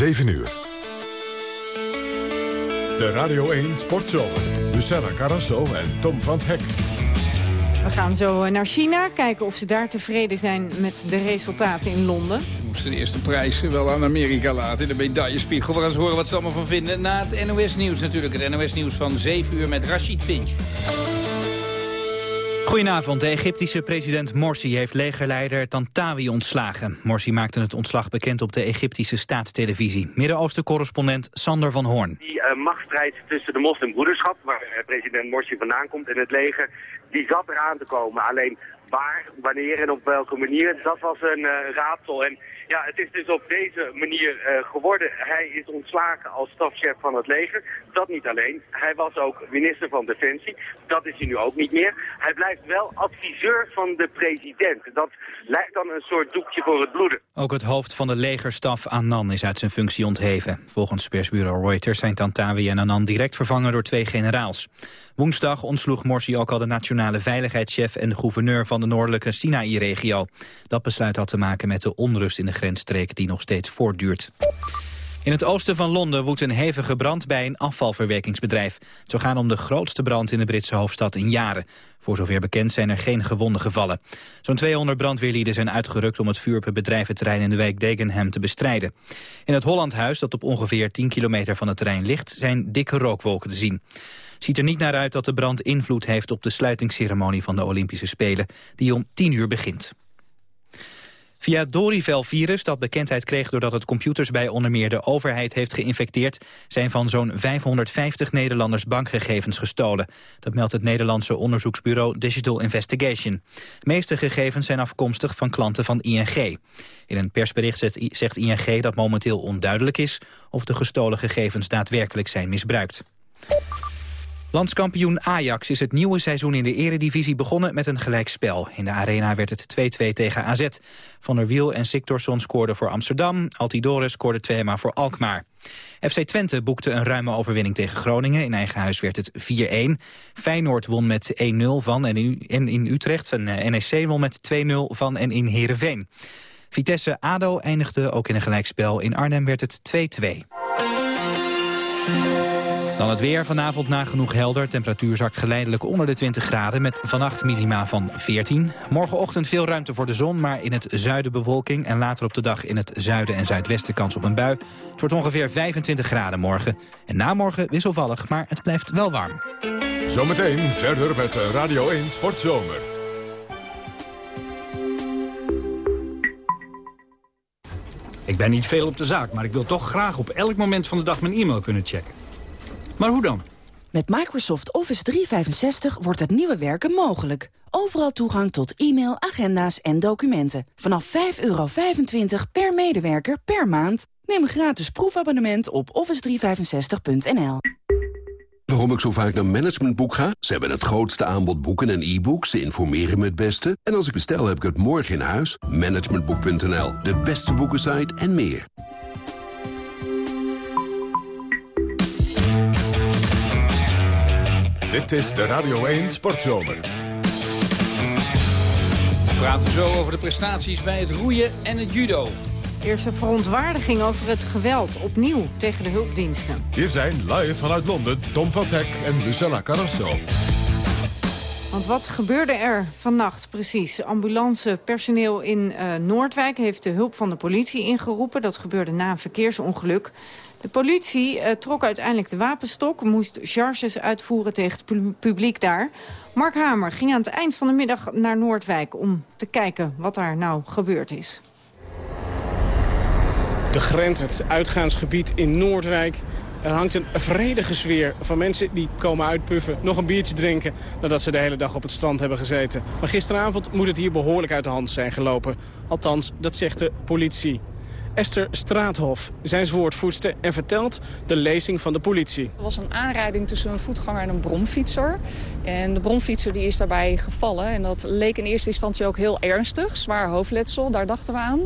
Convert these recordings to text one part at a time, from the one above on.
7 uur. De Radio 1 Sportshow. Luciana Carrasso en Tom van Hek. We gaan zo naar China, kijken of ze daar tevreden zijn met de resultaten in Londen. We moesten de eerste prijs wel aan Amerika laten, de medaillespiegel. We gaan eens horen wat ze allemaal van vinden. Na het NOS-nieuws natuurlijk, het NOS-nieuws van 7 uur met Rashid Finch. Goedenavond. De Egyptische president Morsi heeft legerleider Tantawi ontslagen. Morsi maakte het ontslag bekend op de Egyptische staatstelevisie. Midden-Oosten-correspondent Sander van Hoorn. Die uh, machtsstrijd tussen de moslimbroederschap, waar uh, president Morsi vandaan komt, en het leger, die zat eraan te komen. Alleen waar, wanneer en op welke manier, dat was een uh, raadsel. En ja, het is dus op deze manier uh, geworden. Hij is ontslagen als stafchef van het leger. Dat niet alleen. Hij was ook minister van Defensie. Dat is hij nu ook niet meer. Hij blijft wel adviseur van de president. Dat lijkt dan een soort doekje voor het bloeden. Ook het hoofd van de legerstaf Annan is uit zijn functie ontheven. Volgens persbureau Reuters zijn Tantawi en Annan direct vervangen door twee generaals. Woensdag ontsloeg Morsi ook al de nationale veiligheidschef en de gouverneur van de noordelijke Sinaï-regio. Dat besluit had te maken met de onrust in de grensstreek die nog steeds voortduurt. In het oosten van Londen woedt een hevige brand bij een afvalverwerkingsbedrijf. Zo gaat om de grootste brand in de Britse hoofdstad in jaren. Voor zover bekend zijn er geen gewonden gevallen. Zo'n 200 brandweerlieden zijn uitgerukt om het vuur op het bedrijventerrein in de wijk Degenham te bestrijden. In het Hollandhuis, dat op ongeveer 10 kilometer van het terrein ligt, zijn dikke rookwolken te zien. Ziet er niet naar uit dat de brand invloed heeft op de sluitingsceremonie van de Olympische Spelen, die om 10 uur begint. Via het Dorivel-virus, dat bekendheid kreeg doordat het computers bij onder meer de overheid heeft geïnfecteerd, zijn van zo'n 550 Nederlanders bankgegevens gestolen. Dat meldt het Nederlandse onderzoeksbureau Digital Investigation. De meeste gegevens zijn afkomstig van klanten van ING. In een persbericht zegt ING dat momenteel onduidelijk is of de gestolen gegevens daadwerkelijk zijn misbruikt. Landskampioen Ajax is het nieuwe seizoen in de eredivisie begonnen met een gelijkspel. In de arena werd het 2-2 tegen AZ. Van der Wiel en Siktorsson scoorden voor Amsterdam. Altidore scoorde tweemaal voor Alkmaar. FC Twente boekte een ruime overwinning tegen Groningen. In eigen huis werd het 4-1. Feyenoord won met 1-0 van en in, Utrecht. En NEC won met 2-0 van en in Heerenveen. Vitesse-ADO eindigde ook in een gelijkspel. In Arnhem werd het 2-2. Dan het weer. Vanavond nagenoeg helder. Temperatuur zakt geleidelijk onder de 20 graden... met vannacht minima van 14. Morgenochtend veel ruimte voor de zon, maar in het zuiden bewolking... en later op de dag in het zuiden en zuidwesten kans op een bui. Het wordt ongeveer 25 graden morgen. En namorgen wisselvallig, maar het blijft wel warm. Zometeen verder met Radio 1 Sportzomer. Ik ben niet veel op de zaak, maar ik wil toch graag op elk moment van de dag mijn e-mail kunnen checken. Maar hoe dan? Met Microsoft Office 365 wordt het nieuwe werken mogelijk. Overal toegang tot e-mail, agenda's en documenten. Vanaf 5,25 per medewerker per maand. Neem een gratis proefabonnement op office365.nl. Waarom ik zo vaak naar Managementboek ga? Ze hebben het grootste aanbod boeken en e-books. Ze informeren me het beste. En als ik bestel, heb ik het morgen in huis. Managementboek.nl, de beste boekensite en meer. Dit is de Radio 1 Sportzomer. We praten zo over de prestaties bij het roeien en het judo. Eerste verontwaardiging over het geweld, opnieuw tegen de hulpdiensten. Hier zijn live vanuit Londen Tom van Hek en Lucella Carrasso. Want wat gebeurde er vannacht precies? Ambulancepersoneel in uh, Noordwijk heeft de hulp van de politie ingeroepen. Dat gebeurde na een verkeersongeluk. De politie uh, trok uiteindelijk de wapenstok, moest charges uitvoeren tegen het publiek daar. Mark Hamer ging aan het eind van de middag naar Noordwijk om te kijken wat daar nou gebeurd is. De grens, het uitgaansgebied in Noordwijk. Er hangt een vredige sfeer van mensen die komen uitpuffen, nog een biertje drinken nadat ze de hele dag op het strand hebben gezeten. Maar gisteravond moet het hier behoorlijk uit de hand zijn gelopen. Althans, dat zegt de politie. Esther Straathof, zijn woordvoerster en vertelt de lezing van de politie. Er was een aanrijding tussen een voetganger en een bromfietser. En de bromfietser die is daarbij gevallen. En dat leek in eerste instantie ook heel ernstig, zwaar hoofdletsel, daar dachten we aan.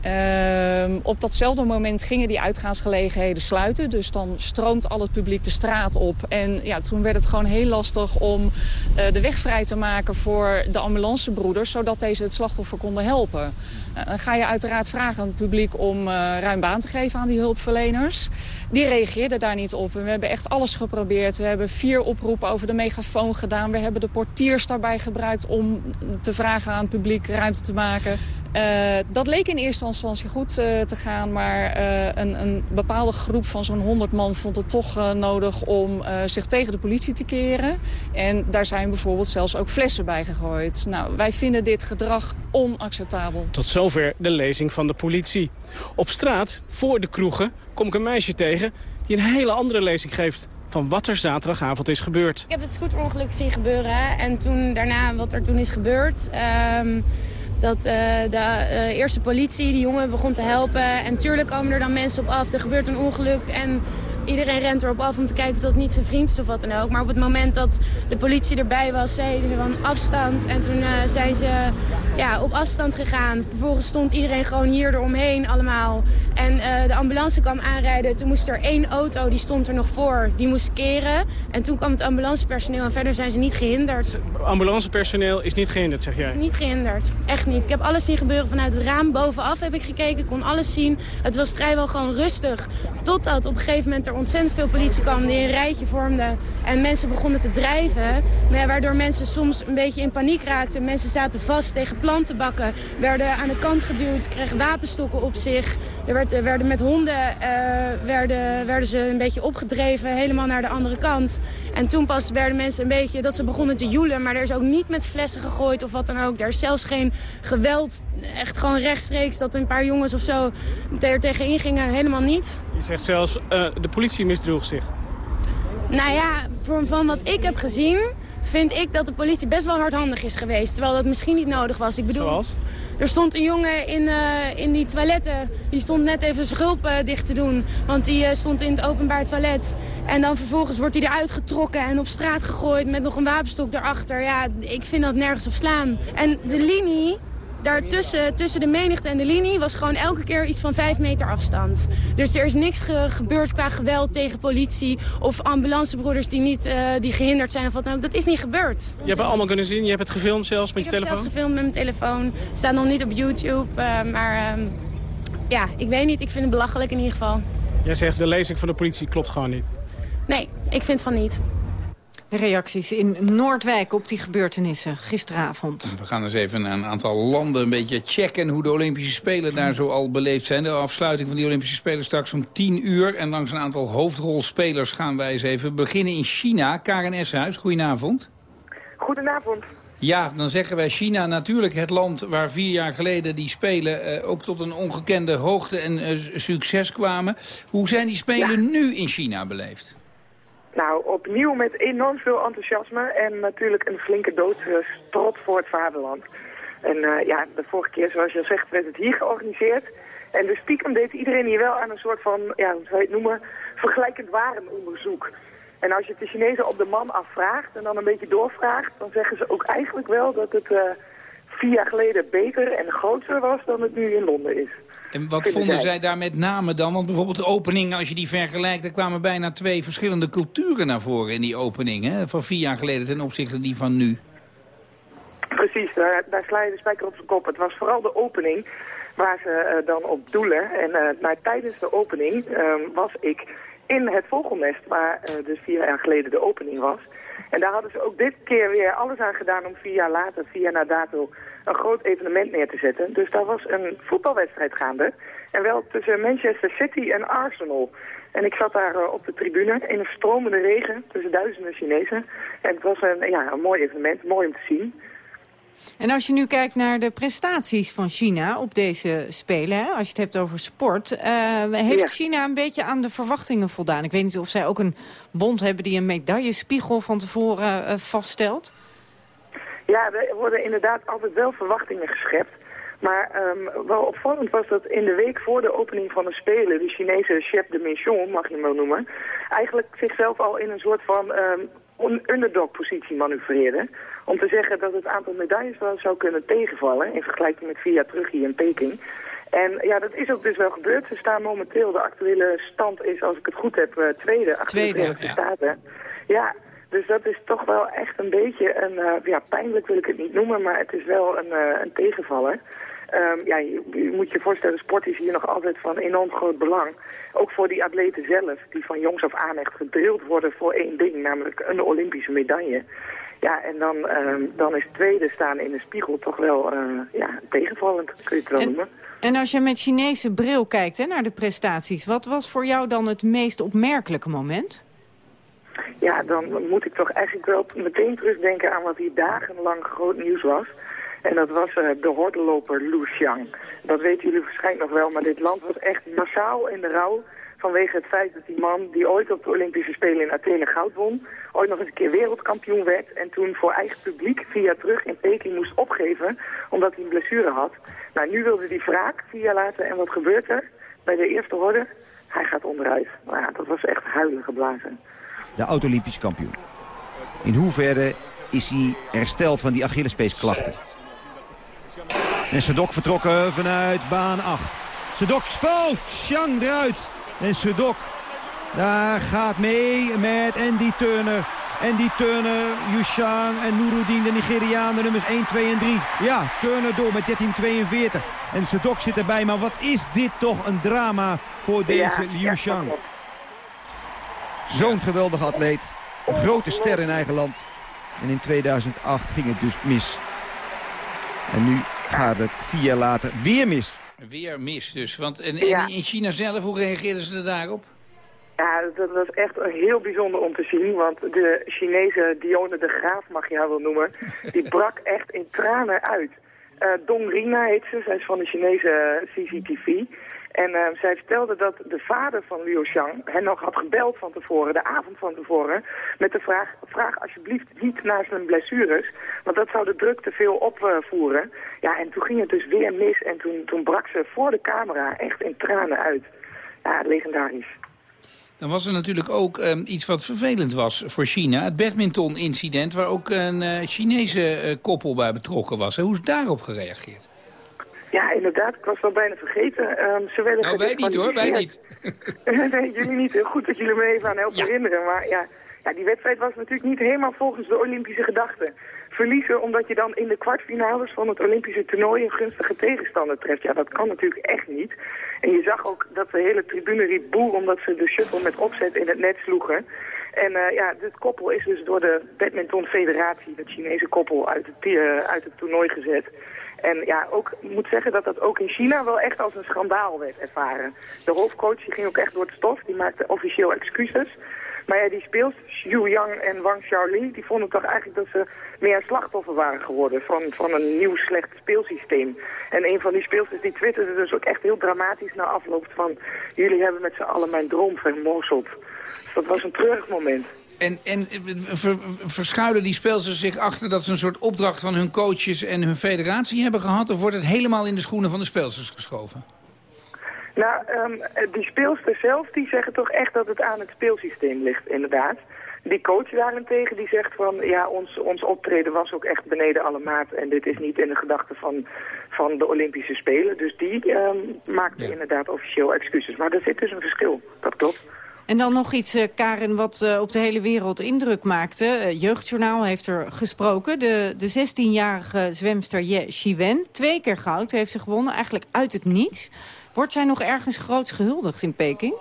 Ehm, op datzelfde moment gingen die uitgaansgelegenheden sluiten. Dus dan stroomt al het publiek de straat op. En ja, toen werd het gewoon heel lastig om uh, de weg vrij te maken voor de ambulancebroeders... zodat deze het slachtoffer konden helpen. Dan ga je uiteraard vragen aan het publiek om uh, ruim baan te geven aan die hulpverleners. Die reageerden daar niet op. En we hebben echt alles geprobeerd. We hebben vier oproepen over de megafoon gedaan. We hebben de portiers daarbij gebruikt om te vragen aan het publiek ruimte te maken. Uh, dat leek in eerste instantie goed te gaan, maar een, een, bepaalde groep van zo'n 100 man vond het toch nodig om zich tegen de politie te keren. En daar zijn bijvoorbeeld zelfs ook flessen bij gegooid. Nou, wij vinden dit gedrag onacceptabel. Tot zover de lezing van de politie. Op straat, voor de kroegen, kom ik een meisje tegen die een hele andere lezing geeft van wat er zaterdagavond is gebeurd. Ik heb het scooterongeluk zien gebeuren en toen daarna wat er toen is gebeurd... Um, dat uh, de uh, eerste politie die jongen begon te helpen. En tuurlijk komen er dan mensen op af. Er gebeurt een ongeluk en iedereen rent erop af om te kijken of dat niet zijn vriend is of wat dan ook. Maar op het moment dat de politie erbij was, zeiden ze van afstand. En toen uh, zijn ze ja, op afstand gegaan. Vervolgens stond iedereen gewoon hier eromheen allemaal. En uh, de ambulance kwam aanrijden. Toen moest er één auto, die stond er nog voor, die moest keren. En toen kwam het ambulancepersoneel en verder zijn ze niet gehinderd. Ambulancepersoneel is niet gehinderd, zeg jij? Niet gehinderd, echt niet. Ik heb alles zien gebeuren vanuit het raam. Bovenaf heb ik gekeken, kon alles zien. Het was vrijwel gewoon rustig. Totdat op een gegeven moment er ontzettend veel politie kwam die een rijtje vormden. En mensen begonnen te drijven. Waardoor mensen soms een beetje in paniek raakten. Mensen zaten vast tegen plantenbakken. Werden aan de kant geduwd, kregen wapenstokken op zich. Er werd, er werden met honden uh, werden, werden ze een beetje opgedreven. Helemaal naar de andere kant. En toen pas werden mensen een beetje dat ze begonnen te joelen. Maar er is ook niet met flessen gegooid of wat dan ook. Er is zelfs geen geweld. Echt gewoon rechtstreeks dat een paar jongens of zo er tegenin gingen. Helemaal niet. Je zegt zelfs uh, de politie misdroeg zich. Nou ja, van wat ik heb gezien vind ik dat de politie best wel hardhandig is geweest. Terwijl dat misschien niet nodig was. Ik bedoel, Zoals? Er stond een jongen in, uh, in die toiletten. Die stond net even zijn gulp uh, dicht te doen. Want die uh, stond in het openbaar toilet. En dan vervolgens wordt hij eruit getrokken en op straat gegooid met nog een wapenstok erachter. Ja, ik vind dat nergens op slaan. En de linie daartussen, tussen de menigte en de linie, was gewoon elke keer iets van vijf meter afstand. Dus er is niks ge gebeurd qua geweld tegen politie of ambulancebroeders die, niet, uh, die gehinderd zijn. Of wat dan. Dat is niet gebeurd. Je hebt het allemaal kunnen zien? Je hebt het gefilmd zelfs met ik je telefoon? Ik heb het zelfs gefilmd met mijn telefoon. Het staat nog niet op YouTube, uh, maar uh, ja, ik weet niet. Ik vind het belachelijk in ieder geval. Jij zegt de lezing van de politie klopt gewoon niet? Nee, ik vind van niet. De reacties in Noordwijk op die gebeurtenissen gisteravond. We gaan eens even naar een aantal landen een beetje checken... hoe de Olympische Spelen daar zo al beleefd zijn. De afsluiting van die Olympische Spelen straks om 10 uur. En langs een aantal hoofdrolspelers gaan wij eens even beginnen in China. Karen Essenhuis, goedenavond. Goedenavond. Ja, dan zeggen wij China natuurlijk het land waar vier jaar geleden die Spelen uh, ook tot een ongekende hoogte en uh, succes kwamen. Hoe zijn die Spelen ja. nu in China beleefd? Nou, opnieuw met enorm veel enthousiasme en natuurlijk een flinke doodstrot voor het vaderland. En uh, ja, de vorige keer, zoals je al zegt, werd het hier georganiseerd. En dus stiekem deed iedereen hier wel aan een soort van, ja, hoe zou je het noemen, vergelijkend warenonderzoek. En als je het de Chinezen op de man afvraagt en dan een beetje doorvraagt, dan zeggen ze ook eigenlijk wel dat het uh, vier jaar geleden beter en groter was dan het nu in Londen is. En wat vonden zij daar met name dan? Want bijvoorbeeld de opening, als je die vergelijkt... er kwamen bijna twee verschillende culturen naar voren in die opening. Hè? Van vier jaar geleden ten opzichte die van nu. Precies, daar, daar sla je de spijker op zijn kop. Het was vooral de opening waar ze uh, dan op doelen. En uh, nou, tijdens de opening uh, was ik in het vogelnest... waar uh, dus vier jaar geleden de opening was... En daar hadden ze ook dit keer weer alles aan gedaan om vier jaar later, vier jaar na dato, een groot evenement neer te zetten. Dus daar was een voetbalwedstrijd gaande. En wel tussen Manchester City en Arsenal. En ik zat daar uh, op de tribune in een stromende regen tussen duizenden Chinezen. En het was een, ja, een mooi evenement, mooi om te zien. En als je nu kijkt naar de prestaties van China op deze Spelen... Hè, als je het hebt over sport... Uh, heeft ja. China een beetje aan de verwachtingen voldaan? Ik weet niet of zij ook een bond hebben die een medaillespiegel van tevoren uh, vaststelt. Ja, er worden inderdaad altijd wel verwachtingen geschept. Maar um, wel opvallend was dat in de week voor de opening van de Spelen... de Chinese chef de mission, mag je hem wel noemen... eigenlijk zichzelf al in een soort van um, underdog-positie manoeuvreerde om te zeggen dat het aantal medailles wel zou kunnen tegenvallen... in vergelijking met vier jaar terug hier in Peking. En ja, dat is ook dus wel gebeurd. Ze staan momenteel, de actuele stand is, als ik het goed heb, uh, tweede achter tweede, de Verenigde Staten. Ja, dus dat is toch wel echt een beetje een, uh, ja, pijnlijk wil ik het niet noemen, maar het is wel een, uh, een tegenvaller. Um, ja, je, je, moet je voorstellen, sport is hier nog altijd van enorm groot belang. Ook voor die atleten zelf, die van jongs af aan echt gedrild worden voor één ding, namelijk een Olympische medaille. Ja, en dan, uh, dan is tweede staan in de spiegel toch wel uh, ja, tegenvallend, kun je het wel en, noemen. En als je met Chinese bril kijkt hè, naar de prestaties, wat was voor jou dan het meest opmerkelijke moment? Ja, dan moet ik toch eigenlijk wel meteen terugdenken aan wat hier dagenlang groot nieuws was. En dat was uh, de hordenloper Lu Xiang. Dat weten jullie waarschijnlijk nog wel, maar dit land was echt massaal in de rouw vanwege het feit dat die man die ooit op de Olympische Spelen in Athene goud won, ooit nog eens een keer wereldkampioen werd en toen voor eigen publiek jaar terug in Peking moest opgeven omdat hij een blessure had. Nou, nu wilde hij wraak vier jaar en wat gebeurt er bij de eerste horde? Hij gaat onderuit. Nou ja, dat was echt huilen geblazen. De oud-Olympisch kampioen. In hoeverre is hij hersteld van die Achillespeesklachten? En Sedok vertrokken vanuit baan 8. Sedok valt, Xiang eruit. En Sedok, daar gaat mee met Andy Turner. Andy Turner, Yushang en Nuruddin, de Nigerianen, nummers 1, 2 en 3. Ja, Turner door met 13.42. En Sedok zit erbij, maar wat is dit toch een drama voor deze ja, Yushang. Zo'n geweldige atleet. Een grote ster in eigen land. En in 2008 ging het dus mis. En nu gaat het vier jaar later weer mis. Weer mis dus. Want en, en in China zelf, hoe reageerden ze er daarop? Ja, dat was echt heel bijzonder om te zien. Want de Chinese Dione de Graaf, mag je haar wel noemen, die brak echt in tranen uit. Uh, Dong Rina heet ze, zij is van de Chinese CCTV. En uh, zij vertelde dat de vader van Liu Xiang hen nog had gebeld van tevoren, de avond van tevoren, met de vraag, vraag alsjeblieft niet naar zijn blessures, want dat zou de druk te veel opvoeren. ja, en toen ging het dus weer mis en toen, toen brak ze voor de camera echt in tranen uit. Ja, legendarisch. Dan was er natuurlijk ook um, iets wat vervelend was voor China. Het badminton-incident waar ook een uh, Chinese uh, koppel bij betrokken was. Hoe is daarop gereageerd? Ja, inderdaad. Ik was wel bijna vergeten. Um, ze werden nou, wij niet hoor, wij niet. nee, jullie niet. Heel goed dat jullie me even aan helpen ja. herinneren. Maar ja, ja, die wedstrijd was natuurlijk niet helemaal volgens de Olympische gedachten. Verliezen omdat je dan in de kwartfinales van het Olympische toernooi een gunstige tegenstander treft. Ja, dat kan natuurlijk echt niet. En je zag ook dat de hele tribune riep boe omdat ze de shuttle met opzet in het net sloegen. En uh, ja, dit koppel is dus door de Badminton Federatie, dat Chinese koppel, uit het, uh, uit het toernooi gezet. En ja, ook, ik moet zeggen dat dat ook in China wel echt als een schandaal werd ervaren. De hoofdcoach die ging ook echt door het stof, die maakte officieel excuses. Maar ja, die speels, Xu Yang en Wang Xiaoli, die vonden toch eigenlijk dat ze meer slachtoffer waren geworden van, van een nieuw slecht speelsysteem. En een van die speelsters die twitterde dus ook echt heel dramatisch na afloop van... jullie hebben met z'n allen mijn droom vermozeld. Dus dat was een treurig moment. En, en ver, verschuilen die speelsters zich achter dat ze een soort opdracht van hun coaches en hun federatie hebben gehad? Of wordt het helemaal in de schoenen van de speelsters geschoven? Nou, um, die speelsters zelf die zeggen toch echt dat het aan het speelsysteem ligt, inderdaad. Die coach daarentegen die zegt van, ja, ons, ons optreden was ook echt beneden alle maat. En dit is niet in de gedachte van, van de Olympische Spelen. Dus die um, maakte ja. inderdaad officieel excuses. Maar er zit dus een verschil, dat klopt. En dan nog iets, uh, Karin, wat uh, op de hele wereld indruk maakte. Uh, Jeugdjournaal heeft er gesproken. De, de 16-jarige zwemster Ye Shiwen, twee keer goud, heeft ze gewonnen. Eigenlijk uit het niets. Wordt zij nog ergens groots gehuldigd in Peking?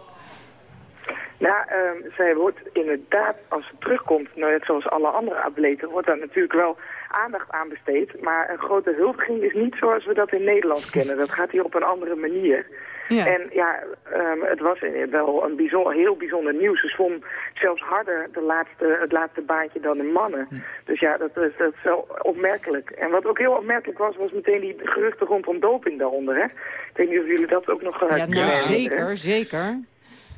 Nou, um, zij wordt inderdaad, als ze terugkomt, nou, net zoals alle andere atleten, wordt daar natuurlijk wel aandacht aan besteed. Maar een grote huldiging is niet zoals we dat in Nederland kennen. Dat gaat hier op een andere manier. Ja. En ja, um, het was wel een bijzonder, heel bijzonder nieuws. Ze zwom zelfs harder de laatste, het laatste baantje dan de mannen. Ja. Dus ja, dat is, dat is wel opmerkelijk. En wat ook heel opmerkelijk was, was meteen die geruchten rondom doping daaronder. Hè? Ik weet niet of jullie dat ook nog... Uh, ja, nou, zeker, zeker. En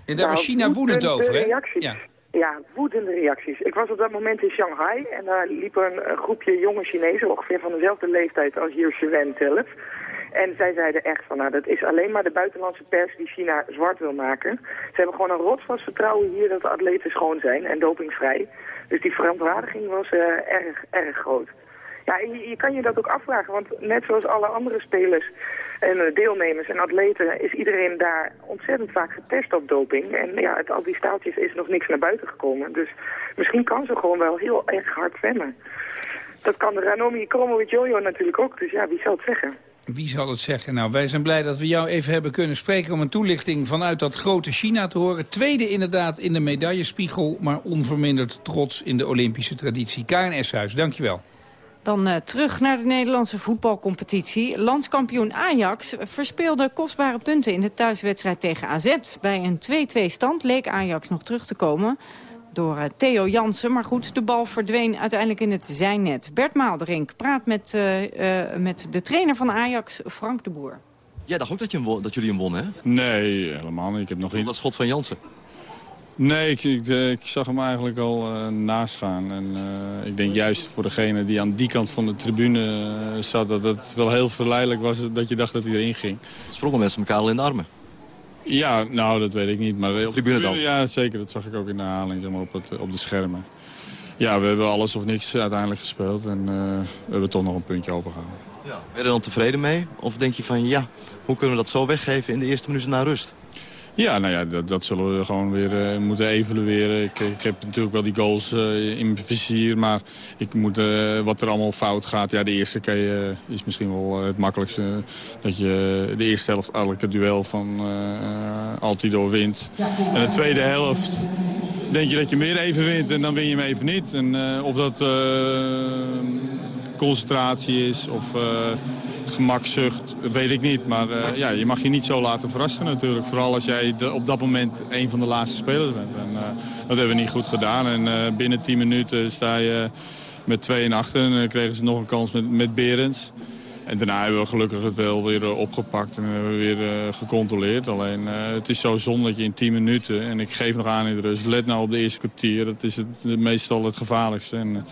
daar nou, was China woedend over, hè? Reacties. Ja. Ja, woedende reacties. Ik was op dat moment in Shanghai en daar liep een, groepje jonge Chinezen, ongeveer van dezelfde leeftijd als hier Wen zelf. En zij zeiden echt van, nou, dat is alleen maar de buitenlandse pers die China zwart wil maken. Ze hebben gewoon een rotsvast vertrouwen hier dat de atleten schoon zijn en dopingvrij. Dus die verontwaardiging was uh, erg, erg groot. Ja, je, kan je dat ook afvragen, want net zoals alle andere spelers en eh, deelnemers en atleten is iedereen daar ontzettend vaak getest op doping. En ja, uit al die staaltjes is nog niks naar buiten gekomen. Dus misschien kan ze gewoon wel heel erg hard zwemmen. Dat kan de Ranomi Kromowidjojo natuurlijk ook, dus ja, wie zal het zeggen? Wie zal het zeggen? Nou, wij zijn blij dat we jou even hebben kunnen spreken... om een toelichting vanuit dat grote China te horen. Tweede inderdaad in de medaillespiegel... maar onverminderd trots in de Olympische traditie. Karen Eshuis, dankjewel. Dan uh, terug naar de Nederlandse voetbalcompetitie. Landskampioen Ajax verspeelde kostbare punten in de thuiswedstrijd tegen AZ. Bij een 2-2 stand leek Ajax nog terug te komen door uh, Theo Jansen. Maar goed, de bal verdween uiteindelijk in het zijnet. Bert Maalderink praat met, uh, met de trainer van Ajax, Frank de Boer. Jij dacht ook dat, je dat jullie hem wonnen, hè? Nee, helemaal niet. Ik heb nog Dat schot van Jansen. Nee, ik, ik, ik, zag hem eigenlijk al uh, naast gaan. En uh, ik denk juist voor degene die aan die kant van de tribune uh, zat... dat het wel heel verleidelijk was dat je dacht dat hij erin ging. Sprongen mensen elkaar al in de armen? Ja, nou, dat weet ik niet. Maar op tribune dan? Ja, zeker. Dat zag ik ook in de herhaling zeg maar, op, het, op de schermen. Ja, we hebben alles of niks uiteindelijk gespeeld. En we hebben toch nog een puntje overgehouden. Ja. Ben je er dan tevreden mee? Of denk je van, ja, hoe kunnen we dat zo weggeven in de eerste minuten na rust? Ja, nou ja, dat, dat zullen we gewoon weer uh, moeten evalueren. Ik, ik, heb natuurlijk wel die goals uh, in mijn vizier, maar ik moet, uh, wat er allemaal fout gaat... Ja, de eerste keer is misschien wel het makkelijkste. Dat je de eerste helft elke duel van Altido wint. En de tweede helft denk je dat je meer even wint en dan win je hem even niet. En of dat concentratie is of gemakzucht, weet ik niet. Maar uh, ja, je mag je niet zo laten verrassen natuurlijk. Vooral als jij op dat moment een van de laatste spelers bent. En, uh, dat hebben we niet goed gedaan. En uh, binnen 10 minuten sta je met 2 en achter. En dan kregen ze nog een kans met, met Berends. En daarna hebben we gelukkig het wel weer opgepakt en hebben we weer gecontroleerd. Alleen het is zo zonde dat je in 10 minuten, en ik geef nog aan in de rust, let nou op de eerste kwartier. Dat is het, meestal het gevaarlijkste. En,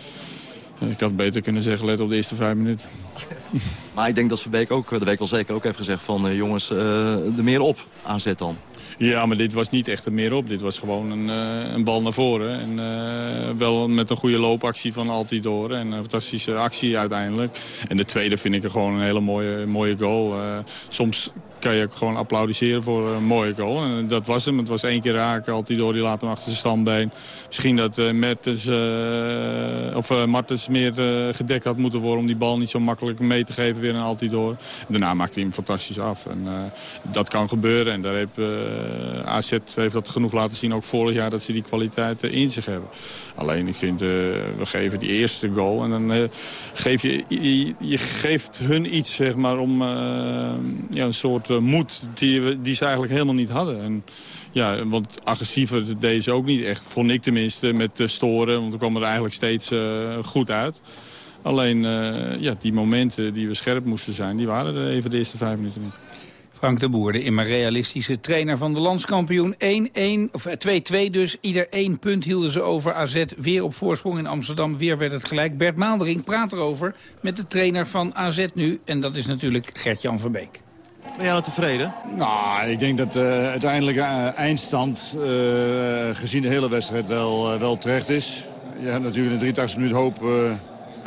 ik had beter kunnen zeggen, let op de eerste vijf minuten. Maar ik denk dat Verbeek ook, dat weet ik wel zeker, ook heeft gezegd van jongens, er meer op aanzet dan. Ja, maar dit was niet echt een meer op. Dit was gewoon een, een bal naar voren. En uh, wel met een goede loopactie van Altidore. En een fantastische actie uiteindelijk. En de tweede vind ik er gewoon een hele mooie, mooie goal. Uh, soms kan je ook gewoon applaudisseren voor een mooie goal. En dat was hem. Het was één keer raken. Altidore die laat hem achter zijn standbeen. Misschien dat uh, of, Martens meer gedekt had moeten worden... om die bal niet zo makkelijk mee te geven weer aan Altidore. Daarna maakte hij hem fantastisch af. En dat kan gebeuren. En daar heeft uh, AZ heeft dat genoeg laten zien, ook vorig jaar, dat ze die kwaliteit uh, in zich hebben. Alleen, ik vind, uh, we geven die eerste goal en dan geef je, je, je, geeft hun iets, zeg maar, om ja, een soort moed die, die ze eigenlijk helemaal niet hadden. En, ja, want agressiever deed ze ook niet echt, vond ik tenminste, met storen. Want we kwamen er eigenlijk steeds goed uit. Alleen, ja, die momenten die we scherp moesten zijn, die waren er even de eerste vijf minuten niet. Frank de Boer, de immer realistische trainer van de landskampioen. 1-1, of 2-2 dus. Ieder één punt hielden ze over AZ. Weer op voorsprong in Amsterdam. Weer werd het gelijk. Bert Maandering praat erover met de trainer van AZ nu. En dat is natuurlijk Gert-Jan Verbeek. Ben jij nou tevreden? Nou, ik denk dat de uh, uiteindelijke uh, eindstand, uh, gezien de hele wedstrijd, wel, wel terecht is. Je hebt natuurlijk in de 83 minuut hoop,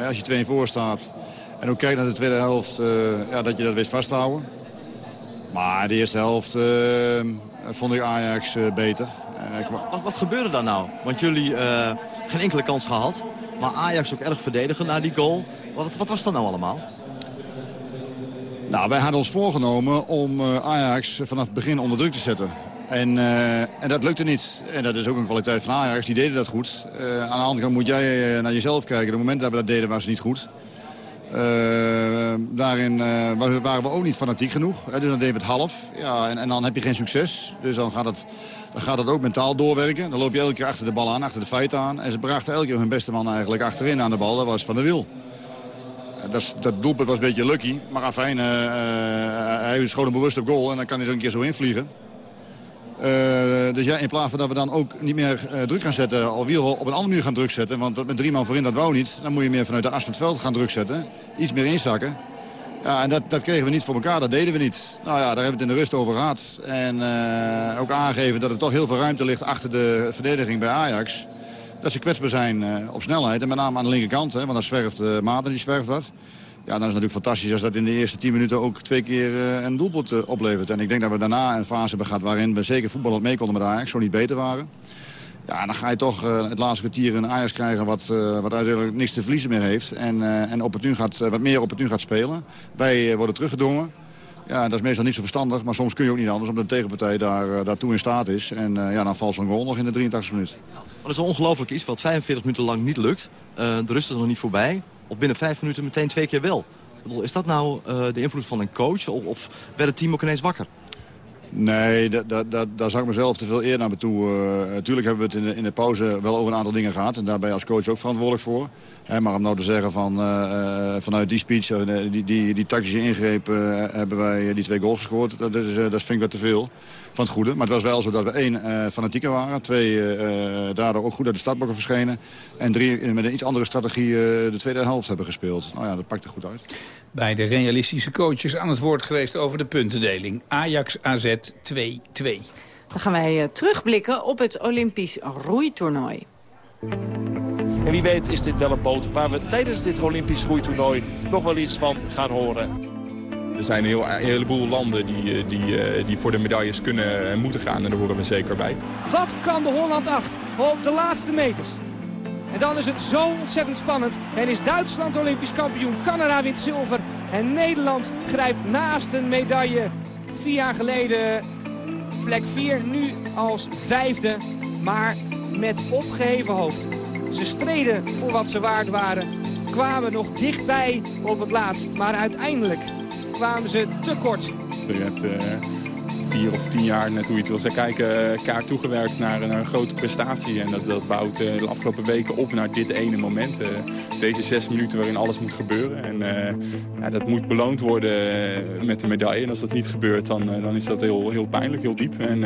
als je 2 voor staat... en ook kijkt naar de tweede helft, ja, dat je dat weet vasthouden. Maar de eerste helft vond ik Ajax beter. Wat, wat, gebeurde daar nou? Want jullie uh, geen enkele kans gehad. Maar Ajax ook erg verdedigen na die goal. Wat, wat was dat nou allemaal? Nou, wij hadden ons voorgenomen om Ajax vanaf het begin onder druk te zetten. En, en, dat lukte niet. En dat is ook een kwaliteit van Ajax. Die deden dat goed. aan de andere kant moet jij naar jezelf kijken. De momenten dat we dat deden was niet goed. Daarin waren we ook niet fanatiek genoeg. Dus dan deden we het half. Ja, en, en, dan heb je geen succes. Dus dan gaat, het, dan gaat het ook mentaal doorwerken. Dan loop je elke keer achter de bal aan, achter de feiten aan. En ze brachten elke keer hun beste man eigenlijk achterin aan de bal. Dat was Van der Wiel. Uh, dat, dat doelpunt was een beetje lucky. Maar afijn, hij is gewoon een bewuste goal. En dan kan hij er een keer zo invliegen. Uh, dus ja, in plaats van dat we dan ook niet meer uh, druk gaan zetten... alweer op een andere manier gaan druk zetten... want met drie man voorin, dat wou niet... dan moet je meer vanuit de as van het veld gaan druk zetten. Iets meer inzakken. Ja, en dat, dat kregen we niet voor elkaar, dat deden we niet. Nou ja, daar hebben we het in de rust over gehad. En uh, ook aangegeven dat er toch heel veel ruimte ligt achter de verdediging bij Ajax. Dat ze kwetsbaar zijn op snelheid. En met name aan de linkerkant, hè, want dan zwerft uh, Maarten, die zwerft wat. Ja, dan is natuurlijk fantastisch als dat in de eerste 10 minuten ook twee keer een doelpunt oplevert. En ik denk dat we daarna een fase hebben gehad waarin we zeker voetballend mee konden met Ajax, zo niet beter waren. Ja, dan ga je toch het laatste kwartier een Ajax krijgen wat, wat uiteindelijk niks te verliezen meer heeft. En, uh, en opportun gaat, wat meer opportun gaat spelen. Wij worden teruggedrongen. Ja, dat is meestal niet zo verstandig, maar soms kun je ook niet anders... omdat de tegenpartij daar, daartoe in staat is. En ja, dan valt zo'n goal nog in de 83 minuut. Maar dat is ongelooflijk iets wat 45 minuten lang niet lukt. de rust is nog niet voorbij. Of binnen 5 minuten meteen twee keer wel. Is dat nou de invloed van een coach of werd het team ook ineens wakker? Nee, daar zou ik mezelf te veel eer naar me toe. Natuurlijk hebben we het in de, in de pauze wel over een aantal dingen gehad. En daar ben als coach ook verantwoordelijk voor. maar om nou te zeggen van uh, vanuit die speech, die, die, die tactische ingreep... hebben wij die twee goals gescoord. Dat, is, dat vind ik wel te veel van het goede. Maar het was wel zo dat we één, uh, fanatieker waren. Twee, uh, daardoor ook goed uit de startblokken verschenen. En drie, met een iets andere strategie de tweede helft hebben gespeeld. Nou ja, dat pakte goed uit. Bij de realistische coaches aan het woord geweest over de puntendeling. Ajax AZ 2-2. Dan gaan wij terugblikken op het Olympisch roeitoernooi. En wie weet is dit wel een boot waar we tijdens dit Olympisch roeitoernooi nog wel iets van gaan horen. Er zijn een, heel, heleboel landen die, eh, die, eh, die voor de medailles kunnen en moeten gaan. En daar horen we zeker bij. Wat kan de Holland 8 op de laatste meters? En dan is het zo ontzettend spannend. En is Duitsland Olympisch kampioen. Canada wint zilver. En Nederland grijpt naast een medaille. Vier jaar geleden plek 4. Nu als vijfde. Maar met opgeheven hoofd. Ze streden voor wat ze waard waren. Kwamen nog dichtbij op het laatst. Maar uiteindelijk kwamen ze tekort. Je hebt uh, vier of tien jaar, net hoe je het wil zeggen, kijken, eh, kaart toegewerkt naar, een grote prestatie. En dat, dat bouwt uh, de afgelopen weken op naar dit ene moment. deze zes minuten waarin alles moet gebeuren. En ja, dat moet beloond worden met de medaille. En als dat niet gebeurt, dan, dan is dat heel, heel pijnlijk, heel diep. En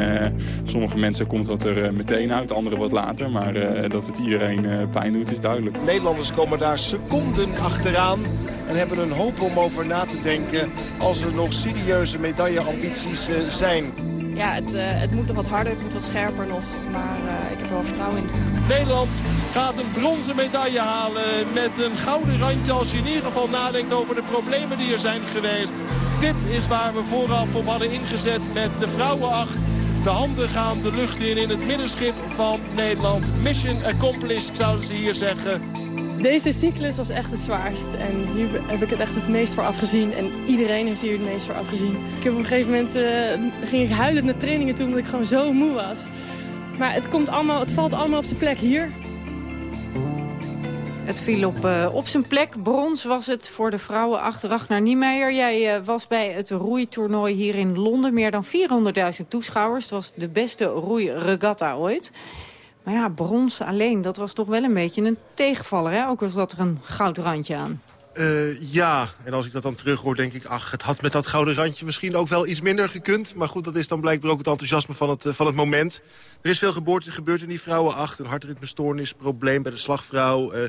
sommige mensen komt dat er meteen uit, anderen wat later. Maar dat het iedereen pijn doet, is duidelijk. Nederlanders komen daar seconden achteraan en hebben een hoop om over na te denken als er nog serieuze medailleambities uh, zijn. Ja, het, uh, het, moet nog wat harder, het moet wat scherper nog, maar uh, ik heb er wel vertrouwen in. Nederland gaat een bronzen medaille halen met een gouden randje als je in ieder geval nadenkt over de problemen die er zijn geweest. Dit is waar we vooraf op hadden ingezet met de vrouwenacht. De handen gaan de lucht in in het middenschip van Nederland. Mission accomplished zouden ze hier zeggen. Deze cyclus was echt het zwaarst. En hier heb ik het echt het meest voor afgezien. En iedereen heeft hier het meest voor afgezien. Ik heb op een gegeven moment uh, ging ik huilend naar trainingen toe omdat ik gewoon zo moe was. Maar het, komt allemaal, het valt allemaal op zijn plek hier. Het viel op, uh, op zijn plek. Brons was het voor de vrouwen achter naar Niemeyer. Jij uh, was bij het roeitoernooi hier in Londen. Meer dan 400.000 toeschouwers. Het was de beste roeiregatta ooit. Maar ja, brons alleen, dat was toch wel een beetje een tegenvaller. Hè? Ook al zat er een goud randje aan. Uh, ja, en als ik dat dan terughoor, denk ik... ach, het had met dat gouden randje misschien ook wel iets minder gekund. Maar goed, dat is dan blijkbaar ook het enthousiasme van het, uh, van het moment. Er is veel geboorte gebeurd in die vrouwenacht. Een hartritmestoornis, probleem bij de slagvrouw. Uh,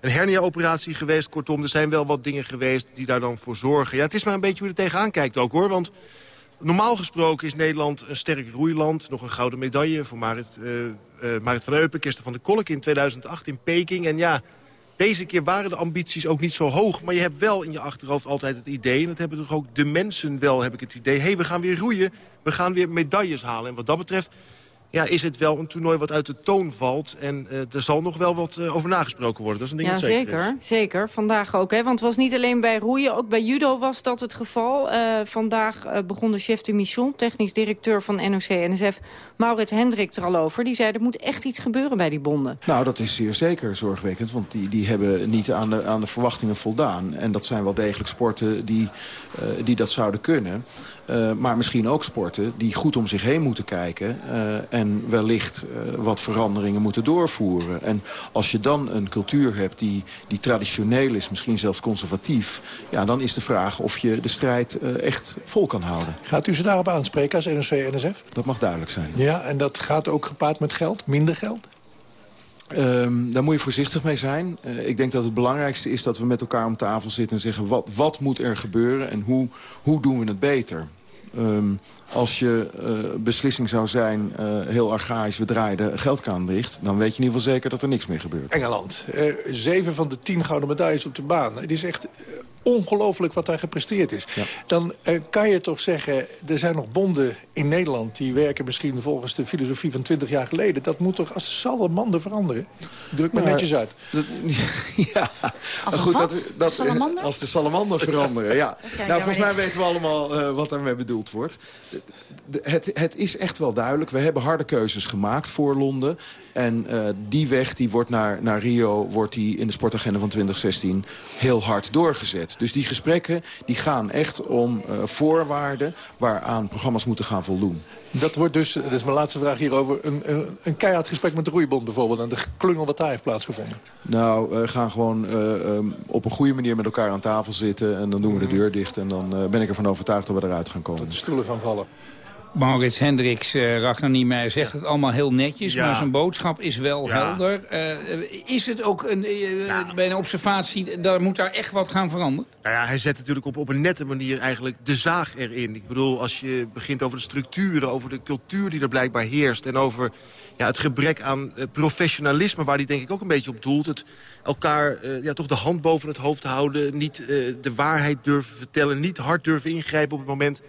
een hernia-operatie geweest. Kortom, er zijn wel wat dingen geweest die daar dan voor zorgen. Ja, het is maar een beetje hoe je er tegenaan kijkt ook, hoor. Want normaal gesproken is Nederland een sterk roeiland. Nog een gouden medaille voor Marit Marit van Eupen, Kirsten van der Kolk in 2008 in Peking. En ja, deze keer waren de ambities ook niet zo hoog. Maar je hebt wel in je achterhoofd altijd het idee... en dat hebben toch ook de mensen wel, heb ik het idee... hé, hey, we gaan weer roeien, we gaan weer medailles halen. En wat dat betreft ja, is het wel een toernooi wat uit de toon valt. En uh, er zal nog wel wat uh, over nagesproken worden. Dat is een ding ja, dat zeker, zeker is. zeker. Vandaag ook. Hè? Want het was niet alleen bij roeien, ook bij judo was dat het geval. Uh, vandaag begon de chef de mission, technisch directeur van NOC-NSF... Maurits Hendrik er al over. Die zei, er moet echt iets gebeuren bij die bonden. Nou, dat is zeer zeker zorgwekkend. Want die, die hebben niet aan de, aan de verwachtingen voldaan. En dat zijn wel degelijk sporten die, die dat zouden kunnen... Uh, maar misschien ook sporten die goed om zich heen moeten kijken... Uh, en wellicht uh, wat veranderingen moeten doorvoeren. En als je dan een cultuur hebt die, die traditioneel is, misschien zelfs conservatief... Ja, dan is de vraag of je de strijd echt vol kan houden. Gaat u ze daarop aanspreken als NOC-NSF? Dat mag duidelijk zijn. Ja, en dat gaat ook gepaard met geld? Minder geld? Um, daar moet je voorzichtig mee zijn. Uh, ik denk dat het belangrijkste is dat we met elkaar om tafel zitten en zeggen... wat, wat moet er gebeuren en hoe, hoe doen we het beter? Ehm, als je uh, beslissing zou zijn, uh, heel archaïs, we draaien de geldkaan dicht... dan weet je in ieder geval zeker dat er niks meer gebeurt. Engeland, uh, zeven van de tien gouden medailles op de baan. Het is echt ongelooflijk wat daar gepresteerd is. Dan uh, kan je toch zeggen, er zijn nog bonden in Nederland... die werken misschien volgens de filosofie van 20 jaar geleden. Dat moet toch als de salamander veranderen? Druk maar netjes uit. Ja, als goed, dat, dat, dat, salamander? Als de salamander veranderen, ja. Nou, volgens mij weten we allemaal uh, wat daarmee bedoeld Het, het is echt wel duidelijk. We hebben harde keuzes gemaakt voor Londen. En uh, die weg die wordt naar, naar Rio wordt die in de sportagenda van 2016 heel hard doorgezet. Dus die gesprekken die gaan echt om uh, voorwaarden waaraan programma's moeten gaan voldoen. Dat wordt dus, dat is mijn laatste vraag hierover... een, een, een keihard gesprek met de roeibond bijvoorbeeld... en de klungel wat daar heeft plaatsgevonden. Nou, we gaan gewoon uh, um, op een goede manier met elkaar aan tafel zitten... en dan doen we de deur dicht en dan uh, ben ik ervan overtuigd dat we eruit gaan komen. Dat de stoelen gaan vallen. Maurits Hendricks, uh, Ragnar Niemeyer zegt het allemaal heel netjes... Ja. maar zijn boodschap is wel ja. helder. Uh, is het ook een, uh, ja. bij een observatie, daar moet daar echt wat gaan veranderen? Nou ja, hij zet natuurlijk op, op een nette manier eigenlijk de zaag erin. Ik bedoel, als je begint over de structuren, over de cultuur die er blijkbaar heerst... en over ja, het gebrek aan professionalisme, waar hij denk ik ook een beetje op doelt... het elkaar ja, toch de hand boven het hoofd houden, niet de waarheid durven vertellen... niet hard durven ingrijpen op het moment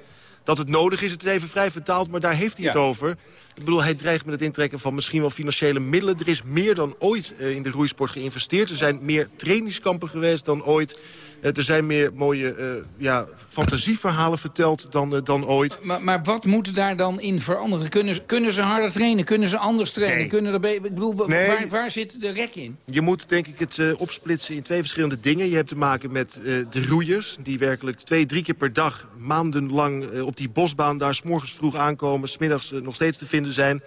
dat het nodig is. Het is even vrij vertaald, maar daar heeft hij ja. het over. Ik bedoel, hij dreigt met het intrekken van misschien wel financiële middelen. Er is meer dan ooit uh, in de roeisport geïnvesteerd. Er zijn meer trainingskampen geweest dan ooit. Uh, er zijn meer mooie uh, ja, fantasieverhalen verteld dan, dan ooit. Maar, maar wat moet daar dan in veranderen? Kunnen, kunnen ze harder trainen? Kunnen ze anders trainen? Nee. Kunnen er, ik bedoel, nee. waar, waar zit de rek in? Je moet denk ik het opsplitsen in twee verschillende dingen. Je hebt te maken met de roeiers. Die werkelijk twee, drie keer per dag maandenlang op die bosbaan daar... s morgens vroeg aankomen, smiddags nog steeds te vinden zijn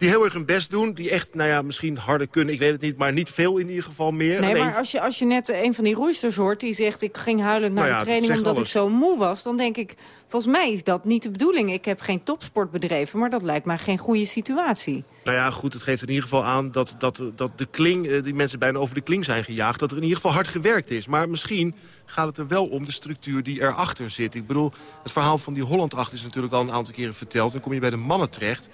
die heel erg hun best doen. Die echt, nou ja, misschien harder kunnen, ik weet het niet. Maar niet veel in ieder geval meer. Nee, Alleen... maar als je, als je net een van die roeisters hoort... die zegt, ik ging huilend naar nou ja, de training omdat alles. ik zo moe was... dan denk ik, volgens mij is dat niet de bedoeling. Ik heb geen topsport bedreven, maar dat lijkt mij geen goede situatie. Nou ja, goed, het geeft in ieder geval aan dat, dat, dat de kling, die mensen bijna over de kling zijn gejaagd... dat er in ieder geval hard gewerkt is. Maar misschien gaat het er wel om de structuur die erachter zit. Ik bedoel, het verhaal van die Holland 8 is natuurlijk al een aantal keren verteld. Dan kom je bij de mannen terecht.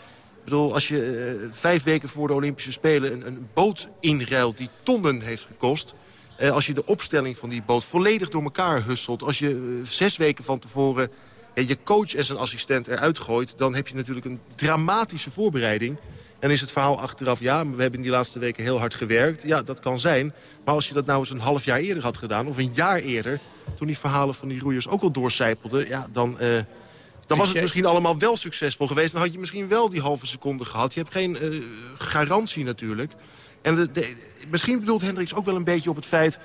Bedoel, als je uh, vijf weken voor de Olympische Spelen een, een boot inruilt die tonnen heeft gekost... Uh, als je de opstelling van die boot volledig door elkaar husselt... als je uh, zes weken van tevoren je coach en zijn assistent eruit gooit... dan heb je natuurlijk een dramatische voorbereiding... En is het verhaal achteraf, ja, we hebben in die laatste weken heel hard gewerkt. Ja, dat kan zijn. Maar als je dat nou eens een half jaar eerder had gedaan, of een jaar eerder... toen die verhalen van die roeiers ook al doorcijpelden... ja, dan, dan was het misschien allemaal wel succesvol geweest. Dan had je misschien wel die halve seconde gehad. Je hebt geen uh, garantie natuurlijk. En de, de, misschien bedoelt Hendricks ook wel een beetje op het feit...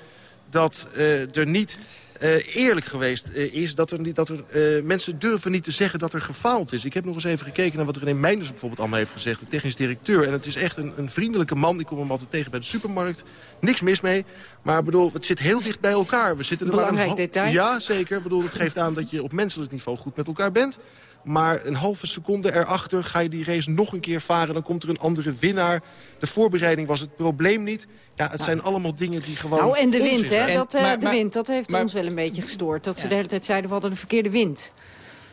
dat uh, er niet uh, eerlijk geweest uh, is. Dat, er, dat er, uh, mensen durven niet te zeggen dat er gefaald is. Ik heb nog eens even gekeken naar wat René Meinders bijvoorbeeld allemaal heeft gezegd. De technisch directeur. En het is echt een, een vriendelijke man. Ik kom hem altijd tegen bij de supermarkt. Niks mis mee. Maar bedoel, het zit heel dicht bij elkaar. We zitten er Belangrijk maar een detail. Ja, zeker. Ik bedoel, het geeft aan dat je op menselijk niveau goed met elkaar bent. Maar een halve seconde erachter ga je die race nog een keer varen. Dan komt er een andere winnaar. De voorbereiding was het probleem niet. Ja, het zijn allemaal dingen die gewoon... Nou, en de wind, hè? Dat, uh, maar, de wind, dat heeft maar, ons wel een beetje gestoord. Dat ja. ze de hele tijd zeiden, we hadden de verkeerde wind.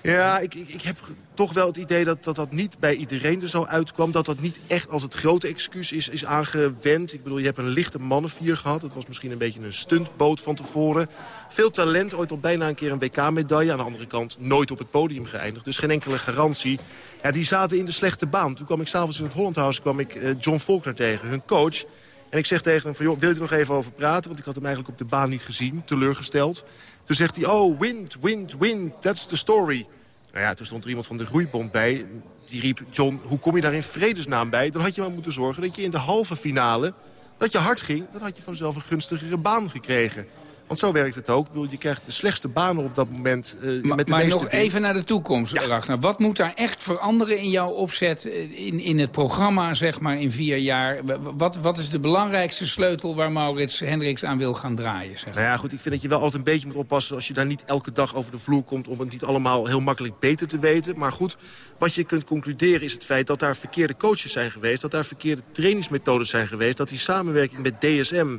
Ja, ik, ik, ik, heb toch wel het idee dat, dat dat niet bij iedereen er zo uitkwam. Dat dat niet echt als het grote excuus is, is aangewend. Ik bedoel, je hebt een lichte mannenvier gehad. Dat was misschien een beetje een stuntboot van tevoren. Veel talent, ooit al bijna een keer een WK-medaille. Aan de andere kant nooit op het podium geëindigd. Dus geen enkele garantie. Ja, die zaten in de slechte baan. Toen kwam ik s'avonds in het Hollandhuis kwam ik uh, John Faulkner tegen, hun coach... En ik zeg tegen hem van, joh, wil je er nog even over praten? Want ik had hem eigenlijk op de baan niet gezien, teleurgesteld. Toen zegt hij, oh, wind, wind, wind, that's the story. Nou ja, toen stond er iemand van de roeibond bij. Die riep, John, hoe kom je daar in vredesnaam bij? Dan had je maar moeten zorgen dat je in de halve finale... dat je hard ging, dan had je vanzelf een gunstigere baan gekregen. Want zo werkt het ook. Je krijgt de slechtste banen op dat moment. Uh, maar met de maar nog dingen. even naar de toekomst, ja. Ragnar. Wat moet daar echt veranderen in jouw opzet, in, in het programma, zeg maar, in vier jaar? Wat, wat is de belangrijkste sleutel waar Maurits Hendricks aan wil gaan draaien? Zeg? Nou ja, goed, ik vind dat je wel altijd een beetje moet oppassen... als je daar niet elke dag over de vloer komt... om het niet allemaal heel makkelijk beter te weten. Maar goed, wat je kunt concluderen is het feit dat daar verkeerde coaches zijn geweest... dat daar verkeerde trainingsmethodes zijn geweest... dat die samenwerking met DSM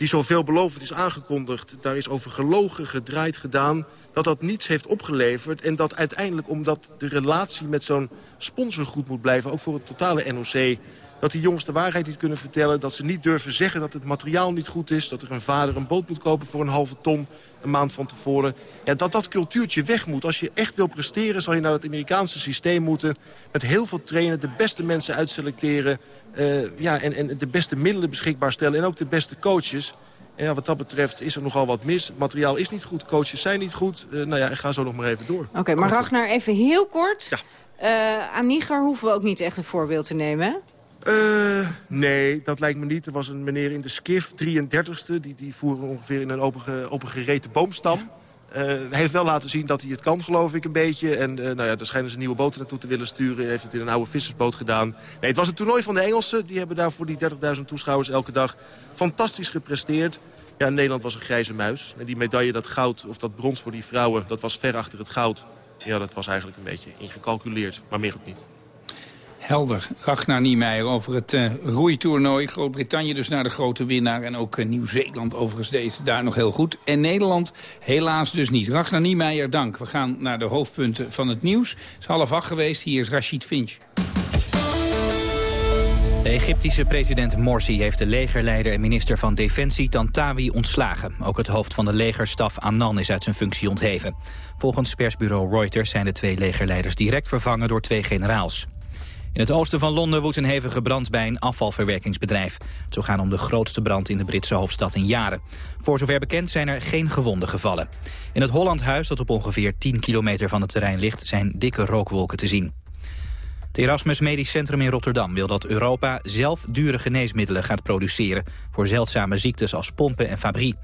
die zo veelbelovend is aangekondigd... daar is over gelogen, gedraaid, gedaan... dat dat niets heeft opgeleverd. En dat uiteindelijk, omdat de relatie met zo'n sponsor goed moet blijven... ook voor het totale NOC dat die jongens de waarheid niet kunnen vertellen... dat ze niet durven zeggen dat het materiaal niet goed is... dat er een vader een boot moet kopen voor een halve ton een maand van tevoren. Ja, dat dat cultuurtje weg moet. Als je echt wil presteren, zal je naar het Amerikaanse systeem moeten... met heel veel trainen, de beste mensen uitselecteren... Uh, ja, en, en de beste middelen beschikbaar stellen en ook de beste coaches... En ja, wat dat betreft is er nogal wat mis. Het materiaal is niet goed, coaches zijn niet goed. Uh, nou ja, ik ga zo nog maar even door. Oké, maar Ragnar, even heel kort. Ja. Uh, aan Niger hoeven we ook niet echt een voorbeeld te nemen, hè? Uh, nee, dat lijkt me niet. Er was een meneer in de skif, 33ste, die, die voer ongeveer in een open, opengereten boomstam. Uh, hij heeft wel laten zien dat hij het kan, geloof ik, een beetje. En uh, nou ja, daar schijnen ze nieuwe boten naartoe te willen sturen. Heeft het in een oude vissersboot gedaan. Nee, het was een toernooi van de Engelsen. Die hebben daar voor die 30.000 toeschouwers elke dag fantastisch gepresteerd. Ja, Nederland was een grijze muis. En die medaille, dat goud of dat brons voor die vrouwen... dat was ver achter het goud. Ja, dat was eigenlijk een beetje ingecalculeerd, maar meer ook niet. Helder. Ragnar Niemeyer over het uh, roeitoernooi. Groot-Brittannië dus naar de grote winnaar. En ook uh, Nieuw-Zeeland overigens deed daar nog heel goed. En Nederland helaas dus niet. Ragnar Niemeyer, dank. We gaan naar de hoofdpunten van het nieuws. Het is half acht geweest. Hier is Rashid Finch. De Egyptische president Morsi heeft de legerleider en minister van Defensie Tantawi ontslagen. Ook het hoofd van de legerstaf Annan is uit zijn functie ontheven. Volgens persbureau Reuters zijn de twee legerleiders direct vervangen door twee generaals. In het oosten van Londen woedt een hevige brand bij een afvalverwerkingsbedrijf. Het zou gaan om de grootste brand in de Britse hoofdstad in jaren. Voor zover bekend zijn er geen gewonden gevallen. In het Hollandhuis, dat op ongeveer 10 kilometer van het terrein ligt... zijn dikke rookwolken te zien. Het Erasmus Medisch Centrum in Rotterdam wil dat Europa zelf dure geneesmiddelen gaat produceren... voor zeldzame ziektes als pompen en fabrie.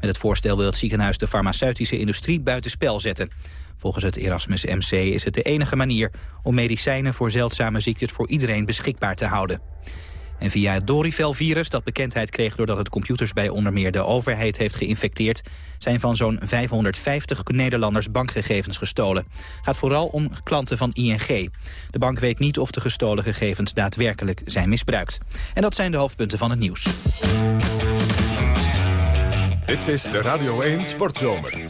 Met het voorstel wil het ziekenhuis de farmaceutische industrie buitenspel zetten. Volgens het Erasmus MC is het de enige manier om medicijnen voor zeldzame ziektes voor iedereen beschikbaar te houden. En via het Dorivel-virus, dat bekendheid kreeg doordat het computers bij onder meer de overheid heeft geïnfecteerd, zijn van zo'n 550 Nederlanders bankgegevens gestolen. Gaat vooral om klanten van ING. De bank weet niet of de gestolen gegevens daadwerkelijk zijn misbruikt. En dat zijn de hoofdpunten van het nieuws. Dit is de Radio 1 Sportzomer.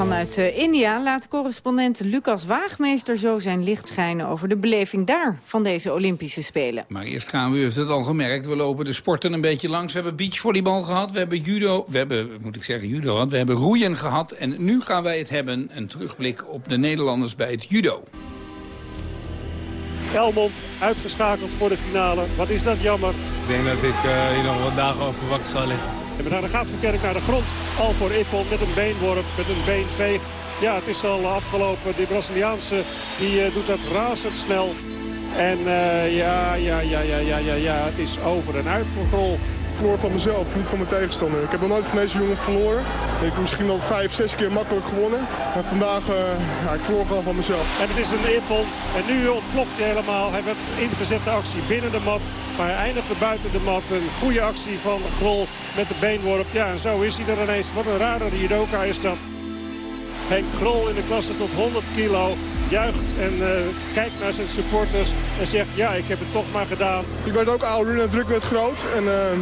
Vanuit uh, India laat correspondent Lucas Waagmeester zo zijn licht schijnen... over de beleving daar van deze Olympische Spelen. Maar eerst gaan we, u heeft het al gemerkt, we lopen de sporten een beetje langs. We hebben beachvolleybal gehad, we hebben judo, we hebben, moet ik zeggen, judo gehad. We hebben roeien gehad en nu gaan wij het hebben, een terugblik op de Nederlanders bij het judo. Elmond uitgeschakeld voor de finale. Wat is dat jammer. Ik denk dat ik uh, hier nog wat dagen over wakker zal liggen. En dan gaat Verkerk naar de grond. Al voor Ippon met een beenworp, met een beenveeg. Ja, het is al afgelopen. De Braziliaanse die, uh, doet dat razendsnel. En uh, ja, ja, ja, ja, ja, ja, ja, het is over en uit voor Grol verloor van mezelf, niet van mijn tegenstander. Ik heb nog nooit van deze jongen verloren. Ik heb misschien al vijf, zes keer makkelijk gewonnen. Maar vandaag, uh, ja, ik verloor van mezelf. En het is een eerpon. En nu ontploft hij helemaal. Hij werd ingezette actie binnen de mat. Maar hij eindigde buiten de mat. Een goede actie van Grol met de beenworp. Ja, en zo is hij er ineens. Wat een rare judoka is dat. Henk Grol in de klasse tot 100 kilo juicht en uh, kijkt naar zijn supporters en zegt ja, ik heb het toch maar gedaan. Ik werd ook ouder en de druk werd groot en uh,